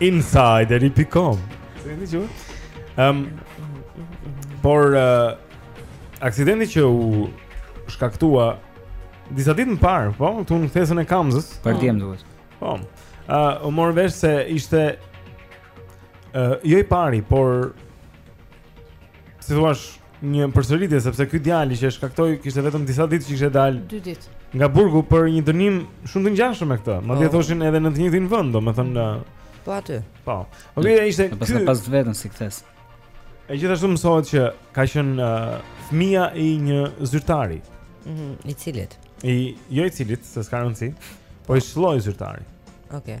Insider.com. S'e keni thënë? Ehm. Por uh, aksidenti që u shkaktua disa ditë më parë, po, këtu në kthesën e Kamzës. Për diem duhet. Po. Ë, uh, u mor vesh se ishte ë uh, jo i pari, por si thua, një përsëritje sepse ky djali që e shkaktoi kishte vetëm disa ditë që kishte dalë. Dy ditë. Nga burgu për një dënim shumë të ngjashëm me këtë. Madje oh. thoshin edhe në të njëjtin vend, domethënë Po aty. Po. Po vetë ishte ky. Pastaj pas vetëm si kthesë. E gjithashtu mësohet që ka qenë uh, fëmija i një zyrtari. Mhm, mm i cilit. I jo i cilit, se s'ka rëndësi. Po i çfarë lloj zyrtari. Okej. Okay.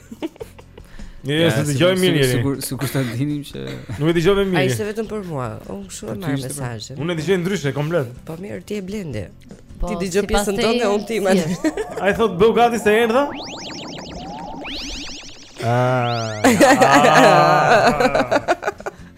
Ne ja, s'e dëgjoj mirë jeni. Sigur sikur ta dinim që nuk e dëgjove mirë. Ai ishte vetëm për mua. Unë kshu e marr mesazhin. Unë e dëgjoj ndryshe komplet. Po mirë, ti je Blendi. Po, ti dëgjo pjesën tonë unë ti më. Ai thotë bëhu gati se erdha. Ah.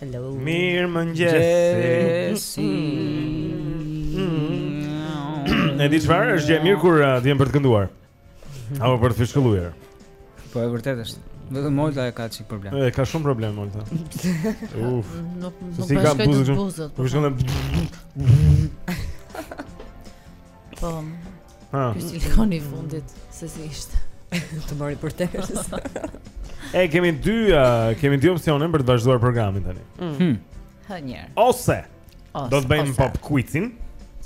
Hello. Mirëmëngjesi. E di çfarë është gjë mirë kur uh, t'vjen për të kënduar. Apo për të fishkëllyer. Po e vërtetë është. Dhe Molta e ka çik problem. E ka shumë problem Molta. Uf. Nuk nuk bashkon dot buzët. Po shkon Po. Ha. Ky silikoni fundit se si ishte. të mori për tërës. e kemi dy, uh, kemi dy opsione për të vazhduar programin tani. Mm. Hmm. Ha një. Ose, ose do të bëjmë ose. pop quizin.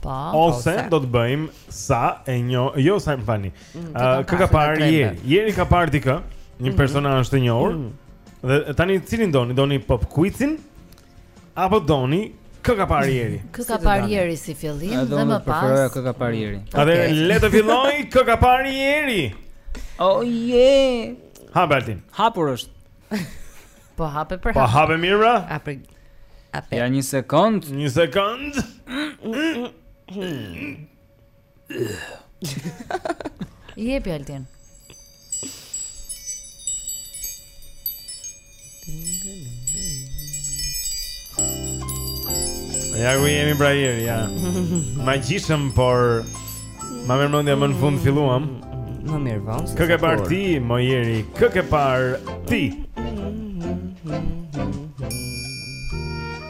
Po. Ose, ose do të bëjmë sa e një, jo sa më falni. Mm, uh, kë ka parë Jeri? Jeri ka parë dikë, një mm. personazh të njohur. Mm. Dhe tani cilin doni? Doni pop quizin? Apo doni Kë ka parë Jeri? Kë ka parë Jeri si fillim dhe më pas? Edhe unë kë ka parë Jeri. Atëherë okay. le të fillojë kë ka parë Jeri. Oh yeah. Ha Baltin. Hapur është. Po hape për hap. Po hape mirë pra? A për Ja një sekond. Një sekond. Jepi Altin. Ja ku jemi pra Jeri, ja. Ma gjishëm, por... Ma merr mendja më në fund filluam. Më mirë vonë. Kë ke parë ti, mo Jeri? Kë ke parë ti?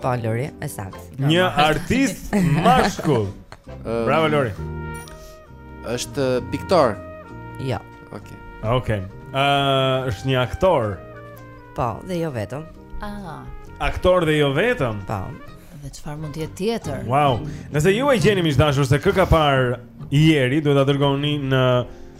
Po, Lori, e saktë. Një artist mashkull. Bravo Lori. Është piktor. Jo. Okej. Okej. Ëh, është një aktor. Po, dhe jo vetëm. Ah. Aktor dhe jo vetëm. Po. Dhe çfarë mund të jetë tjetër? Wow. Nëse ju e gjeni miq të dashur se kë ka parë Jeri, duhet ta dërgoni në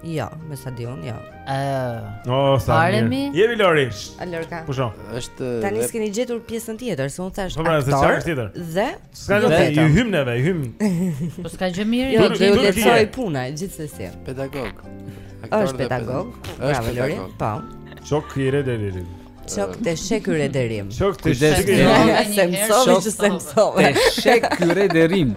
Jo, me sa di unë, jo. Ëh. Oh, sa. Paremi. Je Vilori. Alorka. Po shoh. Është Tani s'keni gjetur pjesën tjetër, se unë thashë. Po pra, se çfarë tjetër? Dhe s'ka gjë, ju hym neve, ju hym. Po s'ka gjë mirë, jo, do të lejoj puna gjithsesi. Pedagog. Është pedagog. Është pedagog. Po. Çok i redelirim. Çok të shekyre derim. Çok të shekyre derim. Çok të shekyre derim.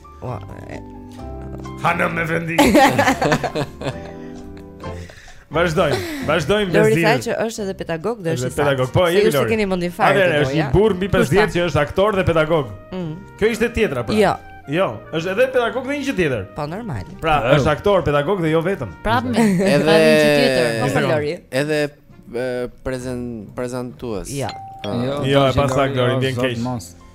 Ua. Hanë me vendi. Vazdojmë, vazdojmë me zgjidhje. Lori tha që është edhe pedagog dhe është pedagog. Po, jemi Lori. Ju keni mund të fare. Atëherë është një burrë mbi 50 që është aktor dhe pedagog. Mm. Kjo ishte tjetra pra. Jo. Jo, është edhe pedagog dhe një gjë tjetër. Po normal. Pra, oh. është aktor, pedagog dhe jo vetëm. Pra, edhe një gjë tjetër. Po, po Lori. Edhe prezant prezantues. Jo. Jo, jo e pasaktë Lori, më vjen keq.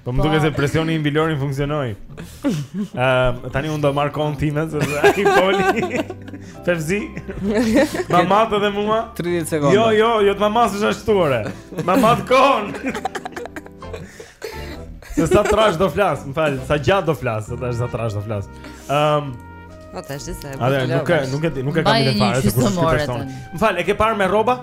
Po më duket se po. presioni mbi Lorin funksionoi um, Tani unë do marr kohën time Se dhe i poli Fevzi Ma mat dhe mua 30 sekonda Jo, jo, jo të ma matësh ashtu ore Ma mat kohën Se sa trashë do flas Më fal, sa gjatë do flas Se sa trashë do flas um, Po të është se Nuk e, nuk e, nuk e kam idenë fare Se kur shkipër Më fal, e ke parë me rroba?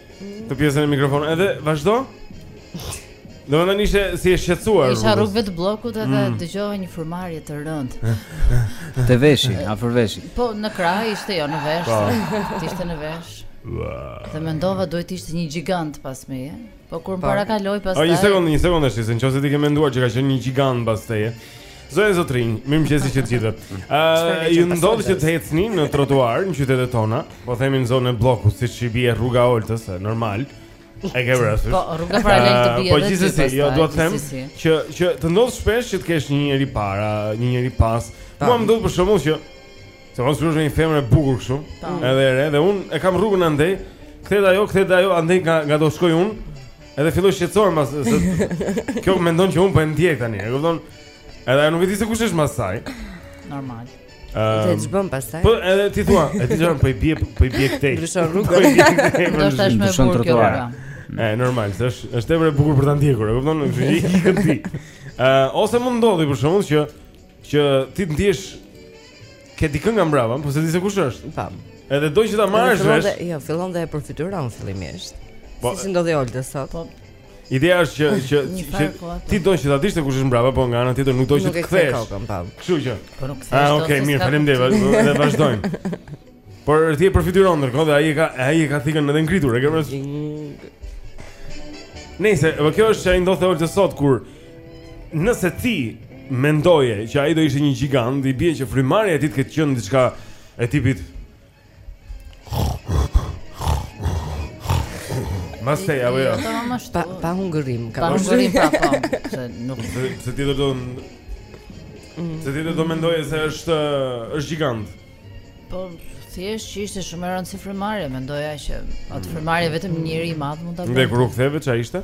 Te pjesa e mikrofonit edhe, vazhdo Domethënë ishte si e shqetësuar Isha rrugëve të Bllokut edhe mm. dëgjova një frymëmarrje të rëndë Te veshi, afër veshit Po, në krah ishte jo në vesh po. Të ishte në vesh Dhe mendova do të ishte një gjigant pas meje Po kur më po. parakaloi pastaj O, një sekundë, një sekundë është, se në që se ti ke menduar që ka qenë një gjigant pas teje Zonja Zotërinj, mirëmëngjesi të gjithëve. Ëh, ju ndodh që të ecni në trotuar në qytetet tona, po themi në zonën e bllokut, siç i bie rruga Oltës, është normal. E ke vërasur. Po, rruga paralel të bie. Po gjithsesi, jo dua të them që që të ndodh shpesh që të kesh një njeri para, një njeri pas. Mua më ndodh për shembull që se mos rrush një femër e bukur kështu, edhe e re, dhe unë e kam rrugën andej, kthehet ajo, kthehet ajo andej nga nga do shkoj unë. Edhe fillon shqetësohesh mas se kjo mendon që un po e ndjek tani, e kupton? Edhe ajo nuk e di se kush është mbas saj. Normal. Ëm. Ehm, Dhe ç'bën pastaj? Po edhe ti thua, e di çfarë po i bie, po i bie këtej. Ndryshon rrugën. Po i bie këtej, Do të është më ndryshon bukur kjo trotuar. rruga. E normal, se është është tepër e bukur për ta ndjekur, e kupton? Kështu që ikën ti. Ë, ose mund të ndodhi për shembull që Që ti të ndjesh që ke dikë nga mbrapa, po se di se kush është. Tam. Edhe do që ta marrësh vesh. Jo, fillon dhe e përfytyron fillimisht. Po, si ndodhi Oltës sot? Po. Ideja është që që që po, po. ti do që ta dish se kush është mbrapa, po nga ana tjetër nuk do që të kthehesh. Nuk e kam parë. Kështu që. Po nuk kthehesh. Ah, okay, mirë, faleminderit. Ne vazhdojmë. Por ti e përfytyron ndërkohë dhe ai e ka ai e ka thikën edhe ngritur, e ke parasysh? Nëse, po kjo është që që i ndodhi Oltës sot kur Nëse ti mendoje që ai do ishte një gjigant, i bie që frymëmarrja e tij të ketë qenë diçka e tipit Maste, ja vë. Pa pa hungërim, ka hungërim pa po. Se nuk se ti do të mm. Se ti do të mendoje se është është gjigant. Po thjesht që ishte shumë e rëndë frymëmarrja, mendoja që atë mm. frymëmarrje vetëm njeri i madh mund ta bëjë. Dhe kur u ktheve ç'a ishte?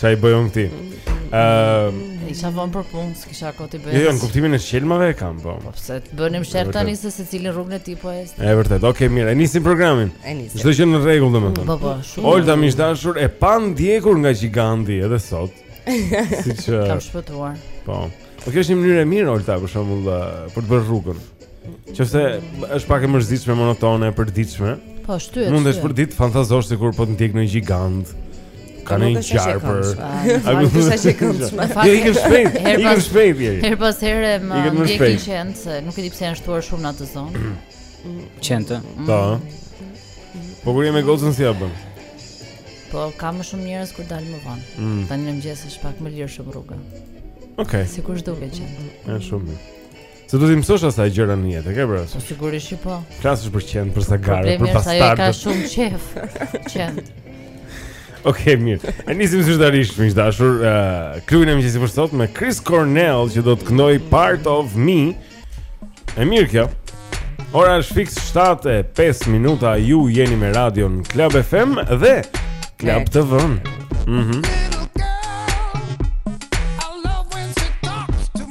Ça i bëj unë këtij? Ehm, isha vonë për punë, s'kisha kohë të bëj. Jo, jo, në kuptimin e shqelmave e kam, po. Po pse të bënim sherr tani se secili në rrugën e tij po ecte. E vërtetë. Okej, mirë, e nisim programin. E nisim. Çdo gjë në rregull domethënë. Po po, shumë. Olta miq të dashur e pandjekur nga gjiganti edhe sot. Sish kam shpëtuar. Po. Po kjo është një mënyrë e mirë Olta për shembull për të bërë rrugën. Qoftëse është pak e mërzitshme, monotone, e përditshme. Po, shtyhet. Mundësh përditë fantazosh sikur po të ndjek një gjigant. Ka një gjarë për... Aq ku të jetë e këndshme? Jo, ikën më shpejt, ikën më shpejt, e di. Herë pas herë më ndjek një qen, se nuk e di pse janë shtuar shumë në atë zonë. Qentë? Mm. Ta. Po kur jemi me gocën si ja bëmë? Po, ka më shumë njerëz kur dal më vonë. Mm. Tani në mëngjes është pak më lirshëm rruga. Okej. Sikur s'do ke qen. Është shumë mirë. Se do t'i mësosh asaj gjëra në jetë, e ke parasysh? Po sigurisht që po. T'i flasësh për qen, për zagarë, për bastardë. Problemi është i ka shumë qef. Qen. Okej, okay, mirë. E nisim zyrtarisht miq të dashur, uh, eh, klubin e mëngjesit për sot me Chris Cornell që do të këndojë Part of Me. E mirë kjo. Ora është fiks 7:05 minuta. Ju jeni me radion Club FM dhe Club okay. TV. Mhm. Mm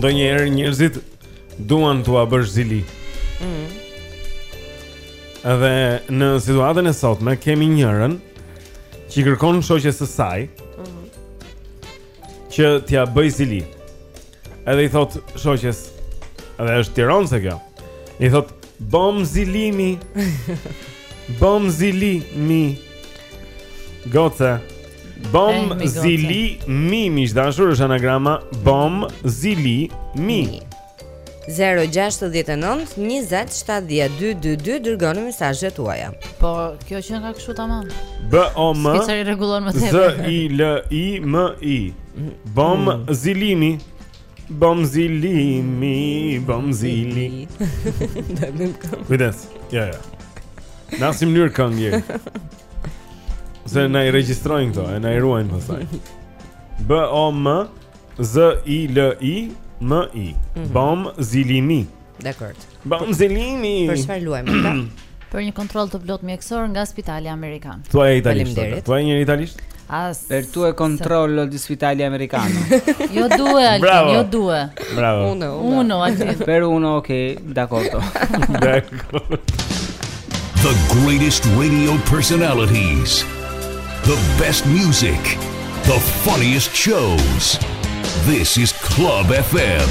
Ndonjëherë njerëzit duan t'ua bësh zili mm. Edhe në situatën e sotme kemi njërën Që i kërkon shoqes së saj mm. Që t'ja bëjë zili Edhe i thot shoqes, edhe është tironse kjo. I thot bom zili mi. Bom zili mi. Goce. Bom eh, zili mi, mish dashur është anagrama bom zili mi. 0-6-19-27-12-22 Dërgoni mesazhet tuaja Po, kjo që nga këshu të mamë B-O-M Z-I-L-I-M-I Bom mm. zilimi. Bom zilimi, bom zili. Kujdes. Ja, ja. Na si mënyrë këngë je. Se na i regjistrojnë këto, e na i ruajnë pastaj. B O M Z I L I M I. Mhm. Bom zilimi. Dakord. Bom zili mi. Për çfarë luajmë ata? Për një kontroll të plotë mjekësor nga Spitali Amerikan. Thuaje italisht. Thuaje në italisht. As. Per due controllo di Spitali Americano. Jo due, Alvin, jo due. Bravo. Uno, uno. Uno, Alvin. Per uno, ok, dakord. Dakord. The greatest radio personalities. The best music. The funniest shows. This is Club FM.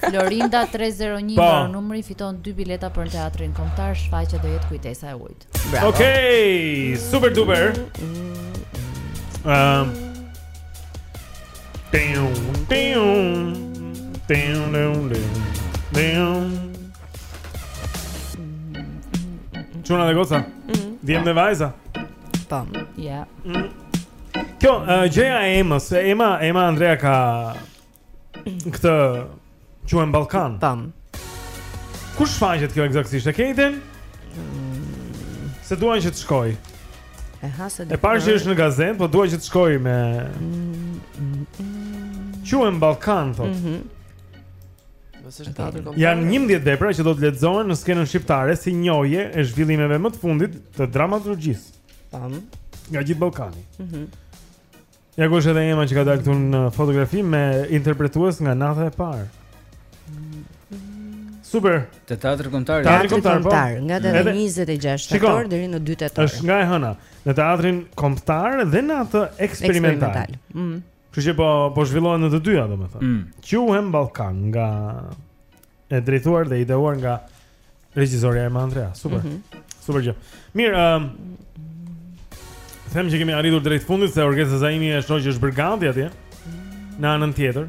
Florinda 301 i po. mbaron numri, fiton dy bileta për në teatrin kombëtar, shfaqja do jetë kujtesa e ujit. Bravo. Okej, okay, super duper. Ehm. Um, Damn, damn. Damn, damn, damn. Damn. Çuna dhe goca. Mhm. Djem dhe vajza. Tam. Po. Ja. Mhm. Kjo uh, gjëja e Emës, Ema, Ema Andrea ka këtë Quhem Ballkan. Tam. Ku shfaqet kjo eksaktësisht? E ke idenë? Mm. Se duan që të shkoj. E hasë dhe. E parë që është në gazetë, po dua që të shkoj me Quhem Ballkan thotë. Mhm. Mm Janë 11 vepra që do të lexohen në skenën shqiptare si njohje e zhvillimeve më të fundit të dramaturgjisë. Tam. Nga gjithë Ballkani. Mhm. Mm Ja ku është edhe Ema që ka dalë këtu në fotografi me interpretues nga nata e parë. Super. Te teatri kombëtar. Teatri kombëtar po. nga data 26 shtator deri në 2 tetor. Është nga e hëna në teatrin kombëtar dhe në atë eksperimental. Mhm. Kështu që po po zhvillohen në të dyja domethënë. Mm. Quhem Ballkan nga e drejtuar dhe ideuar nga regjisorja Ema Andrea. Super. Mm -hmm. Super gjë. Mirë, ëm ehm, um, Them që kemi arritur drejt fundit se Orgesa Zaimi e shoqë është bërë gati atje në anën tjetër.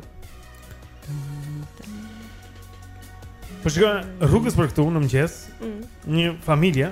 Po shikoj rrugës për këtu në mëngjes. Mm. Një familje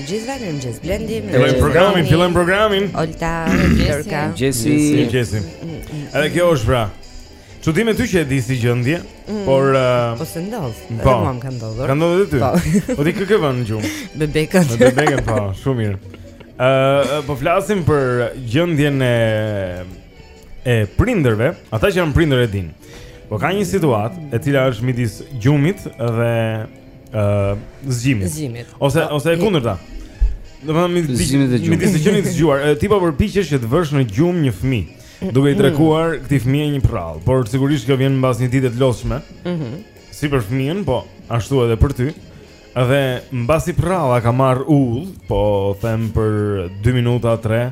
Gjithëve mirëmëngjes Blendi Fillojmë programin, fillojmë programin Olta, Jerka Mirëmëngjesi Mirëmëngjesi Edhe kjo është pra Çuditem me ty që e di si gjendje mm. Por uh, Po se ndodh po. Edhe mua më ka ndodhur Ka ndodhur dhe ty Po, po ti kë ke vënë në gjumë Bebekën Bebekën po, shumë mirë uh, Po flasim për gjendjen e E prindërve Ata që janë prindër e dinë Po ka një situatë E cila është midis gjumit dhe ë zgjimit. Zgjimit. Ose po, ose e kundërta. Domethënë zgjimit e gjumit. Midis gjumit, të qenit zgjuar. Ti po përpiqesh që të vësh në gjumë një fëmijë. Mm. Duke i mm. treguar këtij fëmijë një përrallë, por sigurisht kjo vjen mbas një dite të lodhshme. Mhm. Mm si për fëmijën, po ashtu edhe për ty. Dhe mbasi përralla ka marrë udhë, po them për 2 minuta, 3,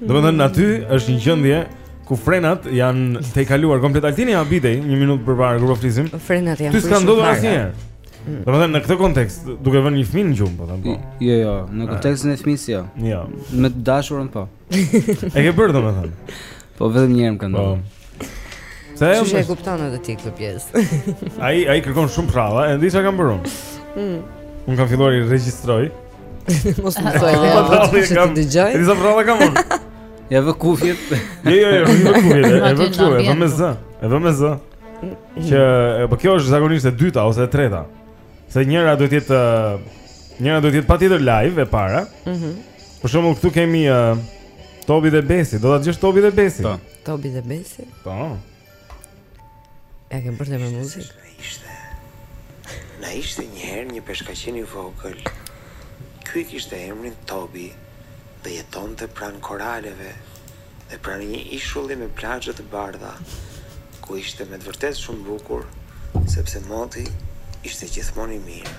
Domethënë aty është një gjendje ku frenat janë të kaluar komplet Altini habitej një minutë përpara kur po flisim. Frenat janë. Ty s'ka ndodhur asnjëherë. Mm. Domethënë në këtë kontekst, duke vënë një fëmijë në gjumë, po them po. Jo, jo, në kontekstin e fëmijës jo. Jo. Me të dashurën po. E ke bërë domethënë. Po vetëm një herë më ka. Po. Se e ke kuptuar edhe ti këtë pjesë? Ai ai kërkon shumë përralla, e di çka kam bërë unë. Mm. Unë kam filluar të regjistroj. Mos më thoj, po do të thotë të dëgjoj. Di sa përralla kam unë. Ia vë kufjet. Jo, jo, jo, vë kufjet. E vë këtu, e vë me zë. E vë me zë. Që po kjo është zakonisht e dyta ose e treta. Se njëra duhet të jetë njëra duhet të jetë patjetër live e para. Mhm. Mm Për shembull këtu kemi uh, Tobi dhe Besi, do ta dëgjosh Tobi dhe Besi. Po. Tobi dhe Besi. Po. E ke bërë dhe me muzikë? Na ishte një herë një peshkaqen i vogël. Ky e kishte emrin Tobi dhe jetonte pranë koraleve dhe pranë një ishulli me plazhe të bardha, ku ishte me të vërtetë shumë bukur, sepse moti ishte gjithmonë i mirë.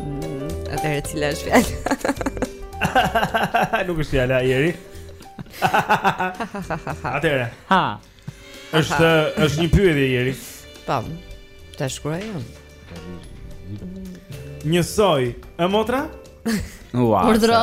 Mm, atëherë cila është fjala? Nuk është fjala, Jeri. Atëherë. Ha. Është është një pyetje, Jeri. Tam. Po, ta shkruaj unë. Njësoj, e motra? Ua. Urdhëro.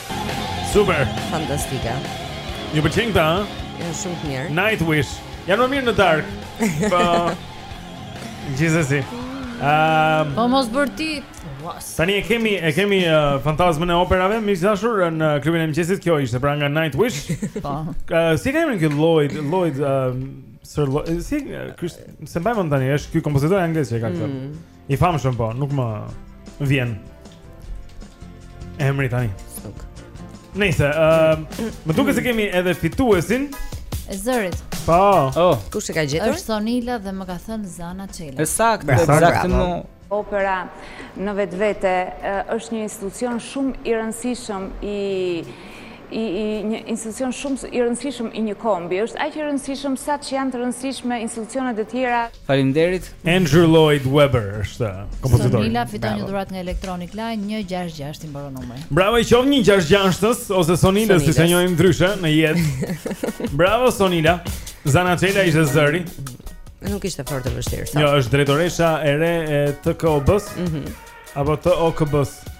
Super. Fantastike. Ju pëlqejnë këta? Janë shumë të mirë. Nightwish. Janë më mirë në dark. Po. Gjithsesi. Ehm. Po mos bërtit. Tani e kemi e kemi uh, fantazmën e operave, miq të dashur në klubin e mëngjesit. Kjo ishte pra nga Nightwish. Po. Uh, si kemi këtë Lloyd, Lloyd uh, Sir Lloyd, si uh, s'e mbaj mend tani, është ky kompozitor anglez që ka këtë. Mm. I famshëm po, nuk më vjen emri tani. Stuk. Nëse, ë, uh, më duket se kemi edhe fituesin e zërit. Po. Oh. Kush e ka gjetur? Është Sonila dhe më ka thënë Zana Çela. E saktë, ekzaktësisht. Opera në vetvete është një institucion shumë i rëndësishëm i i i një institucion shumë i rëndësishëm i një kombi. Është aq i rëndësishëm sa që janë të rëndësishme institucionet e tjera. Faleminderit. Andrew Lloyd Webber është kompozitori. Sonila fiton një dhuratë nga Electronic Line 166 i mbaron numri. Bravo i qoftë 166-s ose Sonila siç e njohim ndryshe në jetë. Bravo Sonila. Zana Çela ishte zëri. Nuk ishte fort e vështirë. Jo, është drejtoresha e re e TKOB-s. Mhm. Mm Apo TOKB-s.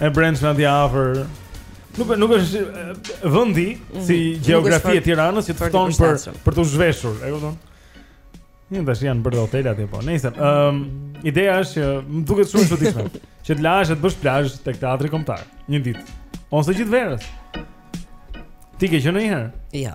e brendshme atje afër. Nuk nuk është vendi mm -hmm. si gjeografia e Tiranës që të fton për për t'u zhveshur, e kupton? Një tash janë bërë dhe hotele atje po. Nejse ëm ehm, um, ideja është që më duket shumë e çuditshme që të lahesh të bësh plazh tek teatri kombëtar një ditë ose gjithë verës. Ti ke qenë ndonjëherë? Jo.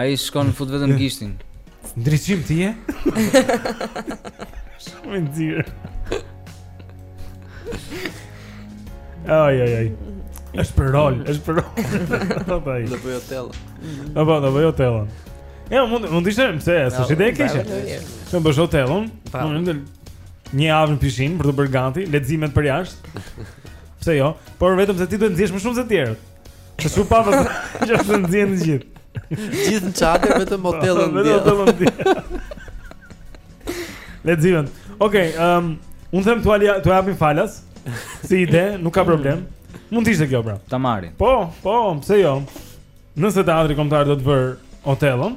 Ai shkon fut vetëm gishtin. Ndriçim ti je? Shumë i nxirë. Ai ai ai. Është për rol, është për rol. Ai. Do bëjë Otellon. Do bëjë, do bëjë Otellon. Ja, mund mund të ishte, pse, s'është si ide e keqe. Të bësh Otellon, mund të rrijë një javë në pishinë për të bërë gati, leximet për jashtë. Pse jo? Por vetëm se ti duhet të nxihesh më shumë se të tjerët. Që su pa vëzë Që është në nëzjenë në gjithë Gjithë në qatër vetëm motellën në djelë Vetëm motellën në djelë Le të zivën Okej um, Unë them të alja Të japin falas Si ide Nuk ka problem Mund të ishte kjo pra Ta marin Po Po Pse jo Nëse teatri komtar do të bërë Otellën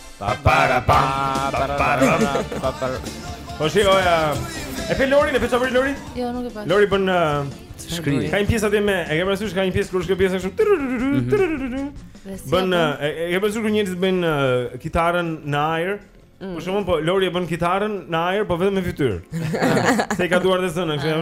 Pa para pa pa para pa pa. Po shikoja. E pe Lorin, e pe çfarë Lori? Jo, nuk e pa. Lori bën shkrim. Ka një pjesë atje me, e ke parasysh ka një pjesë kur kjo pjesën kështu. Bën e ke parasysh kur njerëzit bëjnë kitarën në ajër? Mm. Për shkakun po Lori e bën kitarën në ajër, po vetëm me fytyrë. Se i ka duart e zëna, kështu.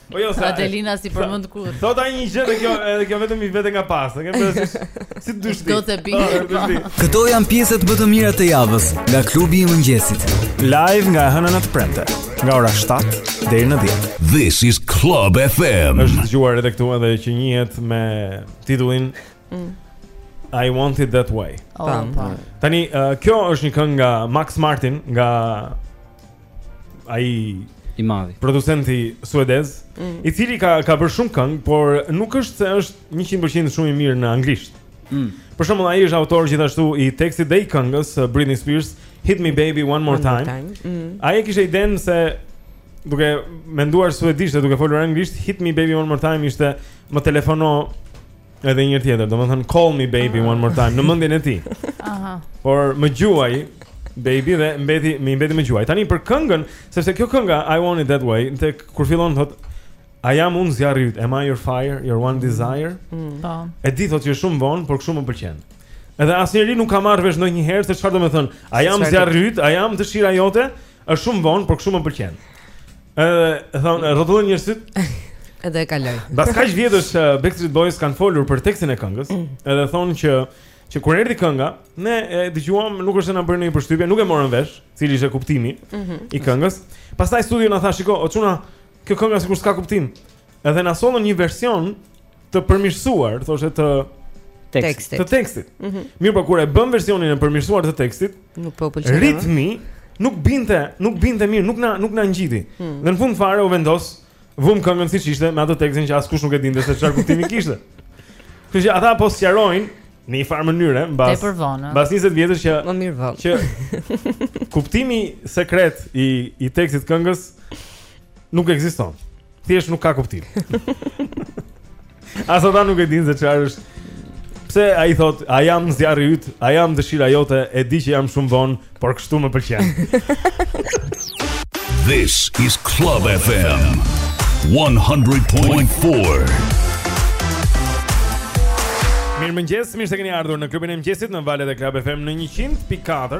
Po jo sa. Adelina si përmend kur. Thotë ai një gjë dhe kjo edhe kjo vetëm i vete nga pas, e ke parasysh? Si dush ti? Do të bëj. Po, po. Këto janë pjesët më të mira të javës nga klubi i mëngjesit. Live nga e hëna në të premte, nga ora 7 deri në 10. This is Club FM. Është dëgjuar edhe këtu edhe që njihet me titullin mm. I want it that way. Oh, Tani, uh, kjo është një këngë nga Max Martin nga ai i madhi. Producenti suedez, mm -hmm. i cili ka ka bërë shumë këngë, por nuk është se është 100% shumë i mirë në anglisht. Mm. Për shembull, ai është autor gjithashtu i tekstit dhe i këngës uh, Britney Spears, Hit Me Baby One More Time. time. Mm. Ai e kishte idenë se duke menduar suedisht dhe duke folur anglisht, Hit Me Baby One More Time ishte më telefono Edhe një herë tjetër, domethënë Call me baby one more time Në mendjen e tij Aha. Por më gjuaj Baby dhe mbeti, më mbeti më gjuaj Tani për këngën Sepse kjo kënga I want it that way Në kur fillon thotë A jam unë zjarri yt Am I your fire Your one desire mm. Po. E di thotë që është shumë vonë Por kështu më pëlqen Edhe asnjeri nuk ka marrë vesh ndonjëherë Se çfarë do me thënë A jam zjarri yt A jam dëshira jote Është shumë vonë, por kështu më pëlqen. Edhe thonë rrotullen njerëzit. Edhe e kaloj. Mbas kaq vjetësh uh, Backstreet Boys kanë folur për tekstin e këngës, mm. edhe thonë që që kur erdhi kënga, ne e dëgjuam, nuk është se na bëri ndonjë përshtypje, nuk e morëm vesh, cili ishte kuptimi mm -hmm. i këngës. Pastaj studio na tha, "Shiko, o çuna, kjo kënga sikur s'ka kuptim." Edhe na sollën një version të përmirësuar, thoshte të tekstit. Të tekstit. Mm -hmm. Mirëpo kur e bëmë versionin e përmirësuar të tekstit, nuk po pëlqen. Ritmi nuk binte, nuk binte mirë, nuk na nuk na ngjiti. Mm. Dhe në fund fare u vendos vumë këngën siç ishte me atë tekstin që askush nuk e dinte se çfarë kuptimi kishte. Kështu që ata po sqarojnë në një farë mënyre mbas mbas 20 vjetësh që më mirë vonë. Që kuptimi sekret i i tekstit këngës nuk ekziston. Thjesht nuk ka kuptim. As ata nuk e dinë se çfarë është. Pse ai thotë, a jam zjarri yt, a jam dëshira jote, e di që jam shumë vonë, por kështu më pëlqen. This is Club FM 100.4. Mirë mëngjes, mirë se keni ardhur në klubin e mëngjesit në valët e Club FM në 100.4.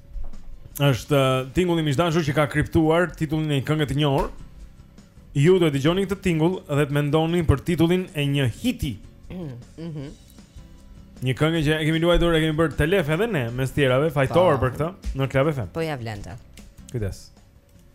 Është uh, tingulli miq të dashur që ka kriptuar titullin e një kënge të njohur. Ju do të dëgjoni këtë tingull dhe të mendoni për titullin e një hiti. Mhm. Mm një këngë që e kemi luajtur, e kemi bërë telef edhe ne mes të tjerave, fajtorë po. për këtë në Club FM. Po ja vlenta. Kujdes.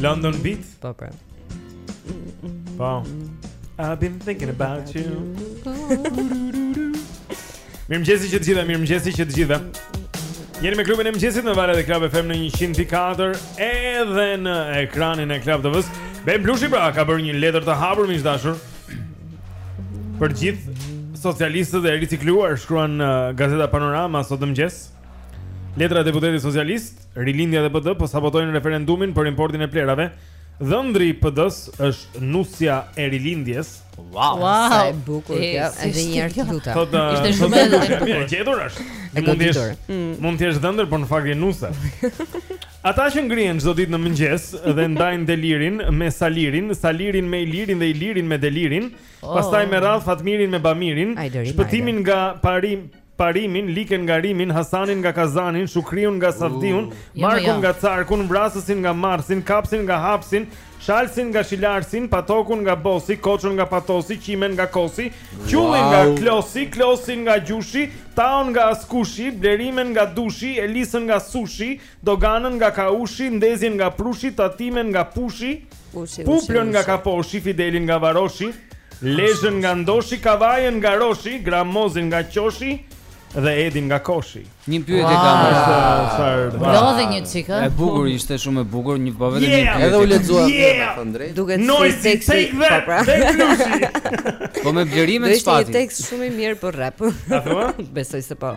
London Beat? Po, pra. Po. I've been thinking about you. Mirëmëngjesi që të gjithë, mirëmëngjesi që të gjithë. Jeni me klubin e mëngjesit në valët e Club FM në 104 Edhe në ekranin e Club TV-së Ben Blushi pra ka bërë një letër të hapur miq të dashur Për gjithë socialistët e ricikluar Shkruan uh, Gazeta Panorama sot në mëngjes Letra e deputetit socialist Rilindja dhe PD po sabotojnë referendumin për importin e plehrave. Dhëndri i PD-s është nusja e Rilindjes. Wow, wow. sa e bukur kjo. Edhe një herë të lutem. Sot ishte shumë e bukur. E gjetur është. E mund të jesh. Mm. Mund të jesh dhëndër, por në fakt je nuse. Ata që ngrihen çdo ditë në mëngjes dhe ndajnë delirin me salirin, salirin me ilirin dhe ilirin me delirin, oh. pastaj me radhë fatmirin me bamirin, shpëtimin nga parim Parimin, Liken nga Rimin, Hasanin nga Kazanin, Shukriun nga Avdiun, uh, Markun jo, jo. nga Carkun, Vrasësin nga Marrësin, Kapësin nga Hapësin, Shalësin nga Shilarsin, Patokun nga Bosi, Koçun nga Patosi, Qimen nga Kosi, Qullin wow. nga Klosi, Klosin nga Gjushi, Taun nga Askushi, Blerimen nga Dushi, Elisën nga Sushi, Doganën nga kaushi Ndezjen nga prushi Tatimen nga pushi Puplën nga kaposhi Fidelin nga varoshi Lezhën nga ndoshi Kavajën nga roshi Gramozin nga qoshi Dhe Edin nga koshi Një pyetje kam është Lexoje dhe një çikë. E bukur ishte shumë e bukur, një po vetëm një pyetje. Edhe u lexua me thënë të drejtën. Duket se teksti. Take that. Po, pra. po me blerimin e shpatit. Ishte një tekst shumë i mirë për rap. Apo? Besoj se po.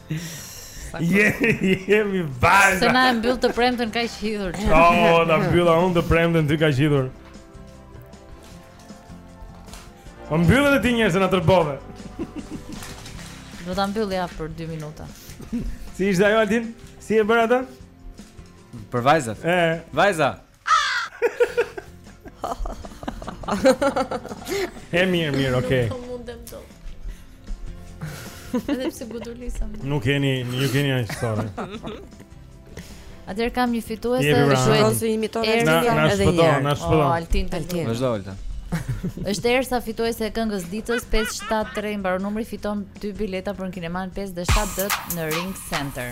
Je, je mi vajza. Se na e mbylle të premten kaq hidhur. Oh, ta mbylla unë të premten ty kaq hidhur. Po mbylle dhe ti njëherë se na tërbove. Do ta mbyll ja për 2 minuta. Si ishte ajo Altin? Si e bëra atë? Për vajzat. E, vajza. E mirë, mirë, okay. Nuk po mundem dot. Edhe pse gudulisam. Nuk keni, ju keni aq story. Atëherë kam një fitues të shkruajë ose imiton edhe një herë. Na shpëton, na shpëton. Oh, Altin, Altin. Vazhdo Alta. Është Ersa fituese e këngës së ditës 573 mbaron numri fiton dy bileta për kineman 5 dhe 7 D në Ring Center.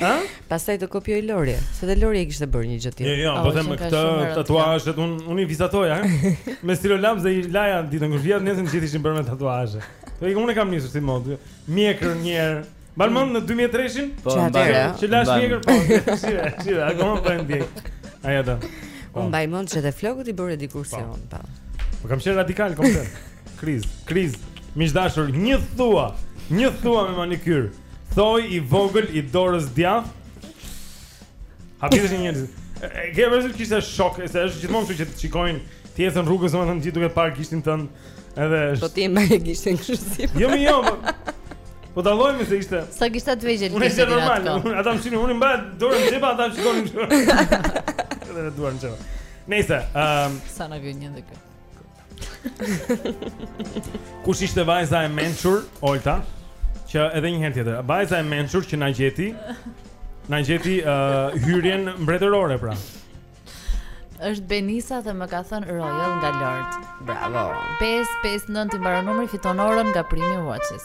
Ë? Pastaj të kopjoi Lori, se dhe Lori e kishte bërë një gjë tjetër. Jo, jo, po them këto tatuazhet, unë unë i vizatoja, ha. Me stilolapz dhe i laja ditën kur vjen nesër të gjithë ishin bërë me tatuazhe. Po unë kam nisur si modë. Mjekër një herë. Mban mend në 2003-shin? Po, që lashë mjekër po. Si, si, a do të bëjmë djeg? Ai ato. Po. Unë mbaj mend se dhe flokët i bëre dikur si po. unë, po. Po kam qenë radikal komplet. Krizë, krizë. Miq të dashur, një thua, një thua me manikyr. Thoi i vogël i dorës së djathtë. A bie si njerëz? E ke vëzhgë të kishte shok, se është gjithmonë kështu që të shikojnë ti ecën rrugës, domethënë gjithë duke parë gishtin tënd. Edhe është. Po ti e mbaje gishtin kështu si. Jo, mi jo. Po, po dallohej se ishte. Sa i kishe të vegjël ti. Unë jam normal. Ata më shihnin, unë mbaja dorën në xhep, ata shikonin kështu. Edhe duart në xhepa. Nëse, ehm, sa na vjen një ndër Kush ishte vajza e mençur, Olta? Edhe një herë tjetër. Vajza e mençur që na gjeti, na gjeti uh, hyrjen mbretërore pra. Është Benisa dhe më ka thënë Royal nga Lord. Bravo. 559 i mbaron numri fiton orën nga Prime Watches.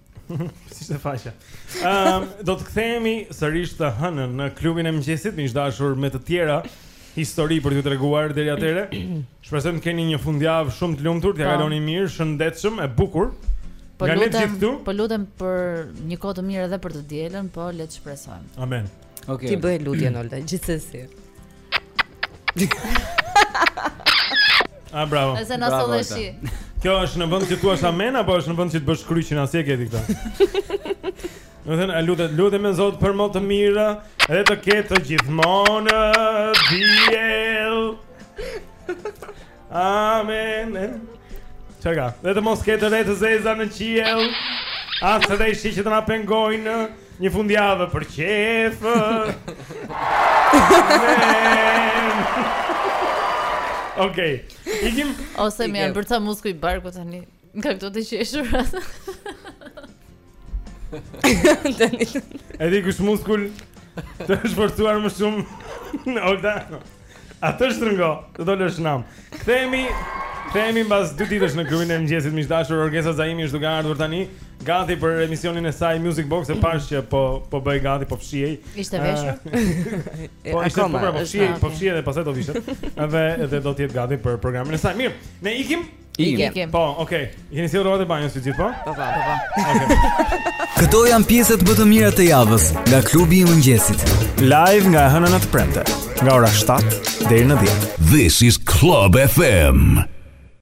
Si te faqja. Ehm, do të kthehemi sërish të hënën në klubin e mëngjesit, miq të dashur me të tjera histori për t'ju treguar deri atëherë. Shpresojmë të keni një fundjavë shumë të lumtur, ta, po, kaloni mirë, shëndetshëm e bukur. Po lutem, po lutem për një kohë të mirë edhe për të dielën, po le të shpresojmë. Amen. Okej. Okay, Ti bëj lutjen Olta, gjithsesi. A bravo. Ese na solleshi. Kjo është në vend që thuash amen apo është në vend që të bësh kryqin e ke ti këtë. Do thënë a lutet lutem me Zot për mot të mirë dhe të ketë gjithmonë diell. Amen. Çka? Dhe të mos ketë re të zeza në qiell. As re shiu që të na pengojnë një fundjavë për qejf. Amen. Okej. Okay. Ikim se më janë bërë ca muskuj barku tani. Nga këto të qeshura. Tani. E di kush muskul të është forcuar më shumë. Olta. A të shtrëngo, të do lësh nam. Kthehemi, kthehemi mbas dy ditësh në klubin e mëngjesit miq të dashur. Orgesa Zaimi është duke ardhur tani, gati për emisionin e saj Music Box e pashë që po po bëhej gati, po fshihej. Ishte veshur. po ishte po, pra, po fshihej, po fshihej dhe pastaj do vishej. Edhe edhe do të jetë gati për programin e saj. Mirë, ne ikim. Ikim. Po, okay. Jeni si rrobat e banjës si gjithë po? Po, po, po. po. Okay. Këto janë pjesët më të mira të javës nga klubi i mëngjesit. Live nga e hëna në të premte, nga ora 7 deri në 10. This is Club FM.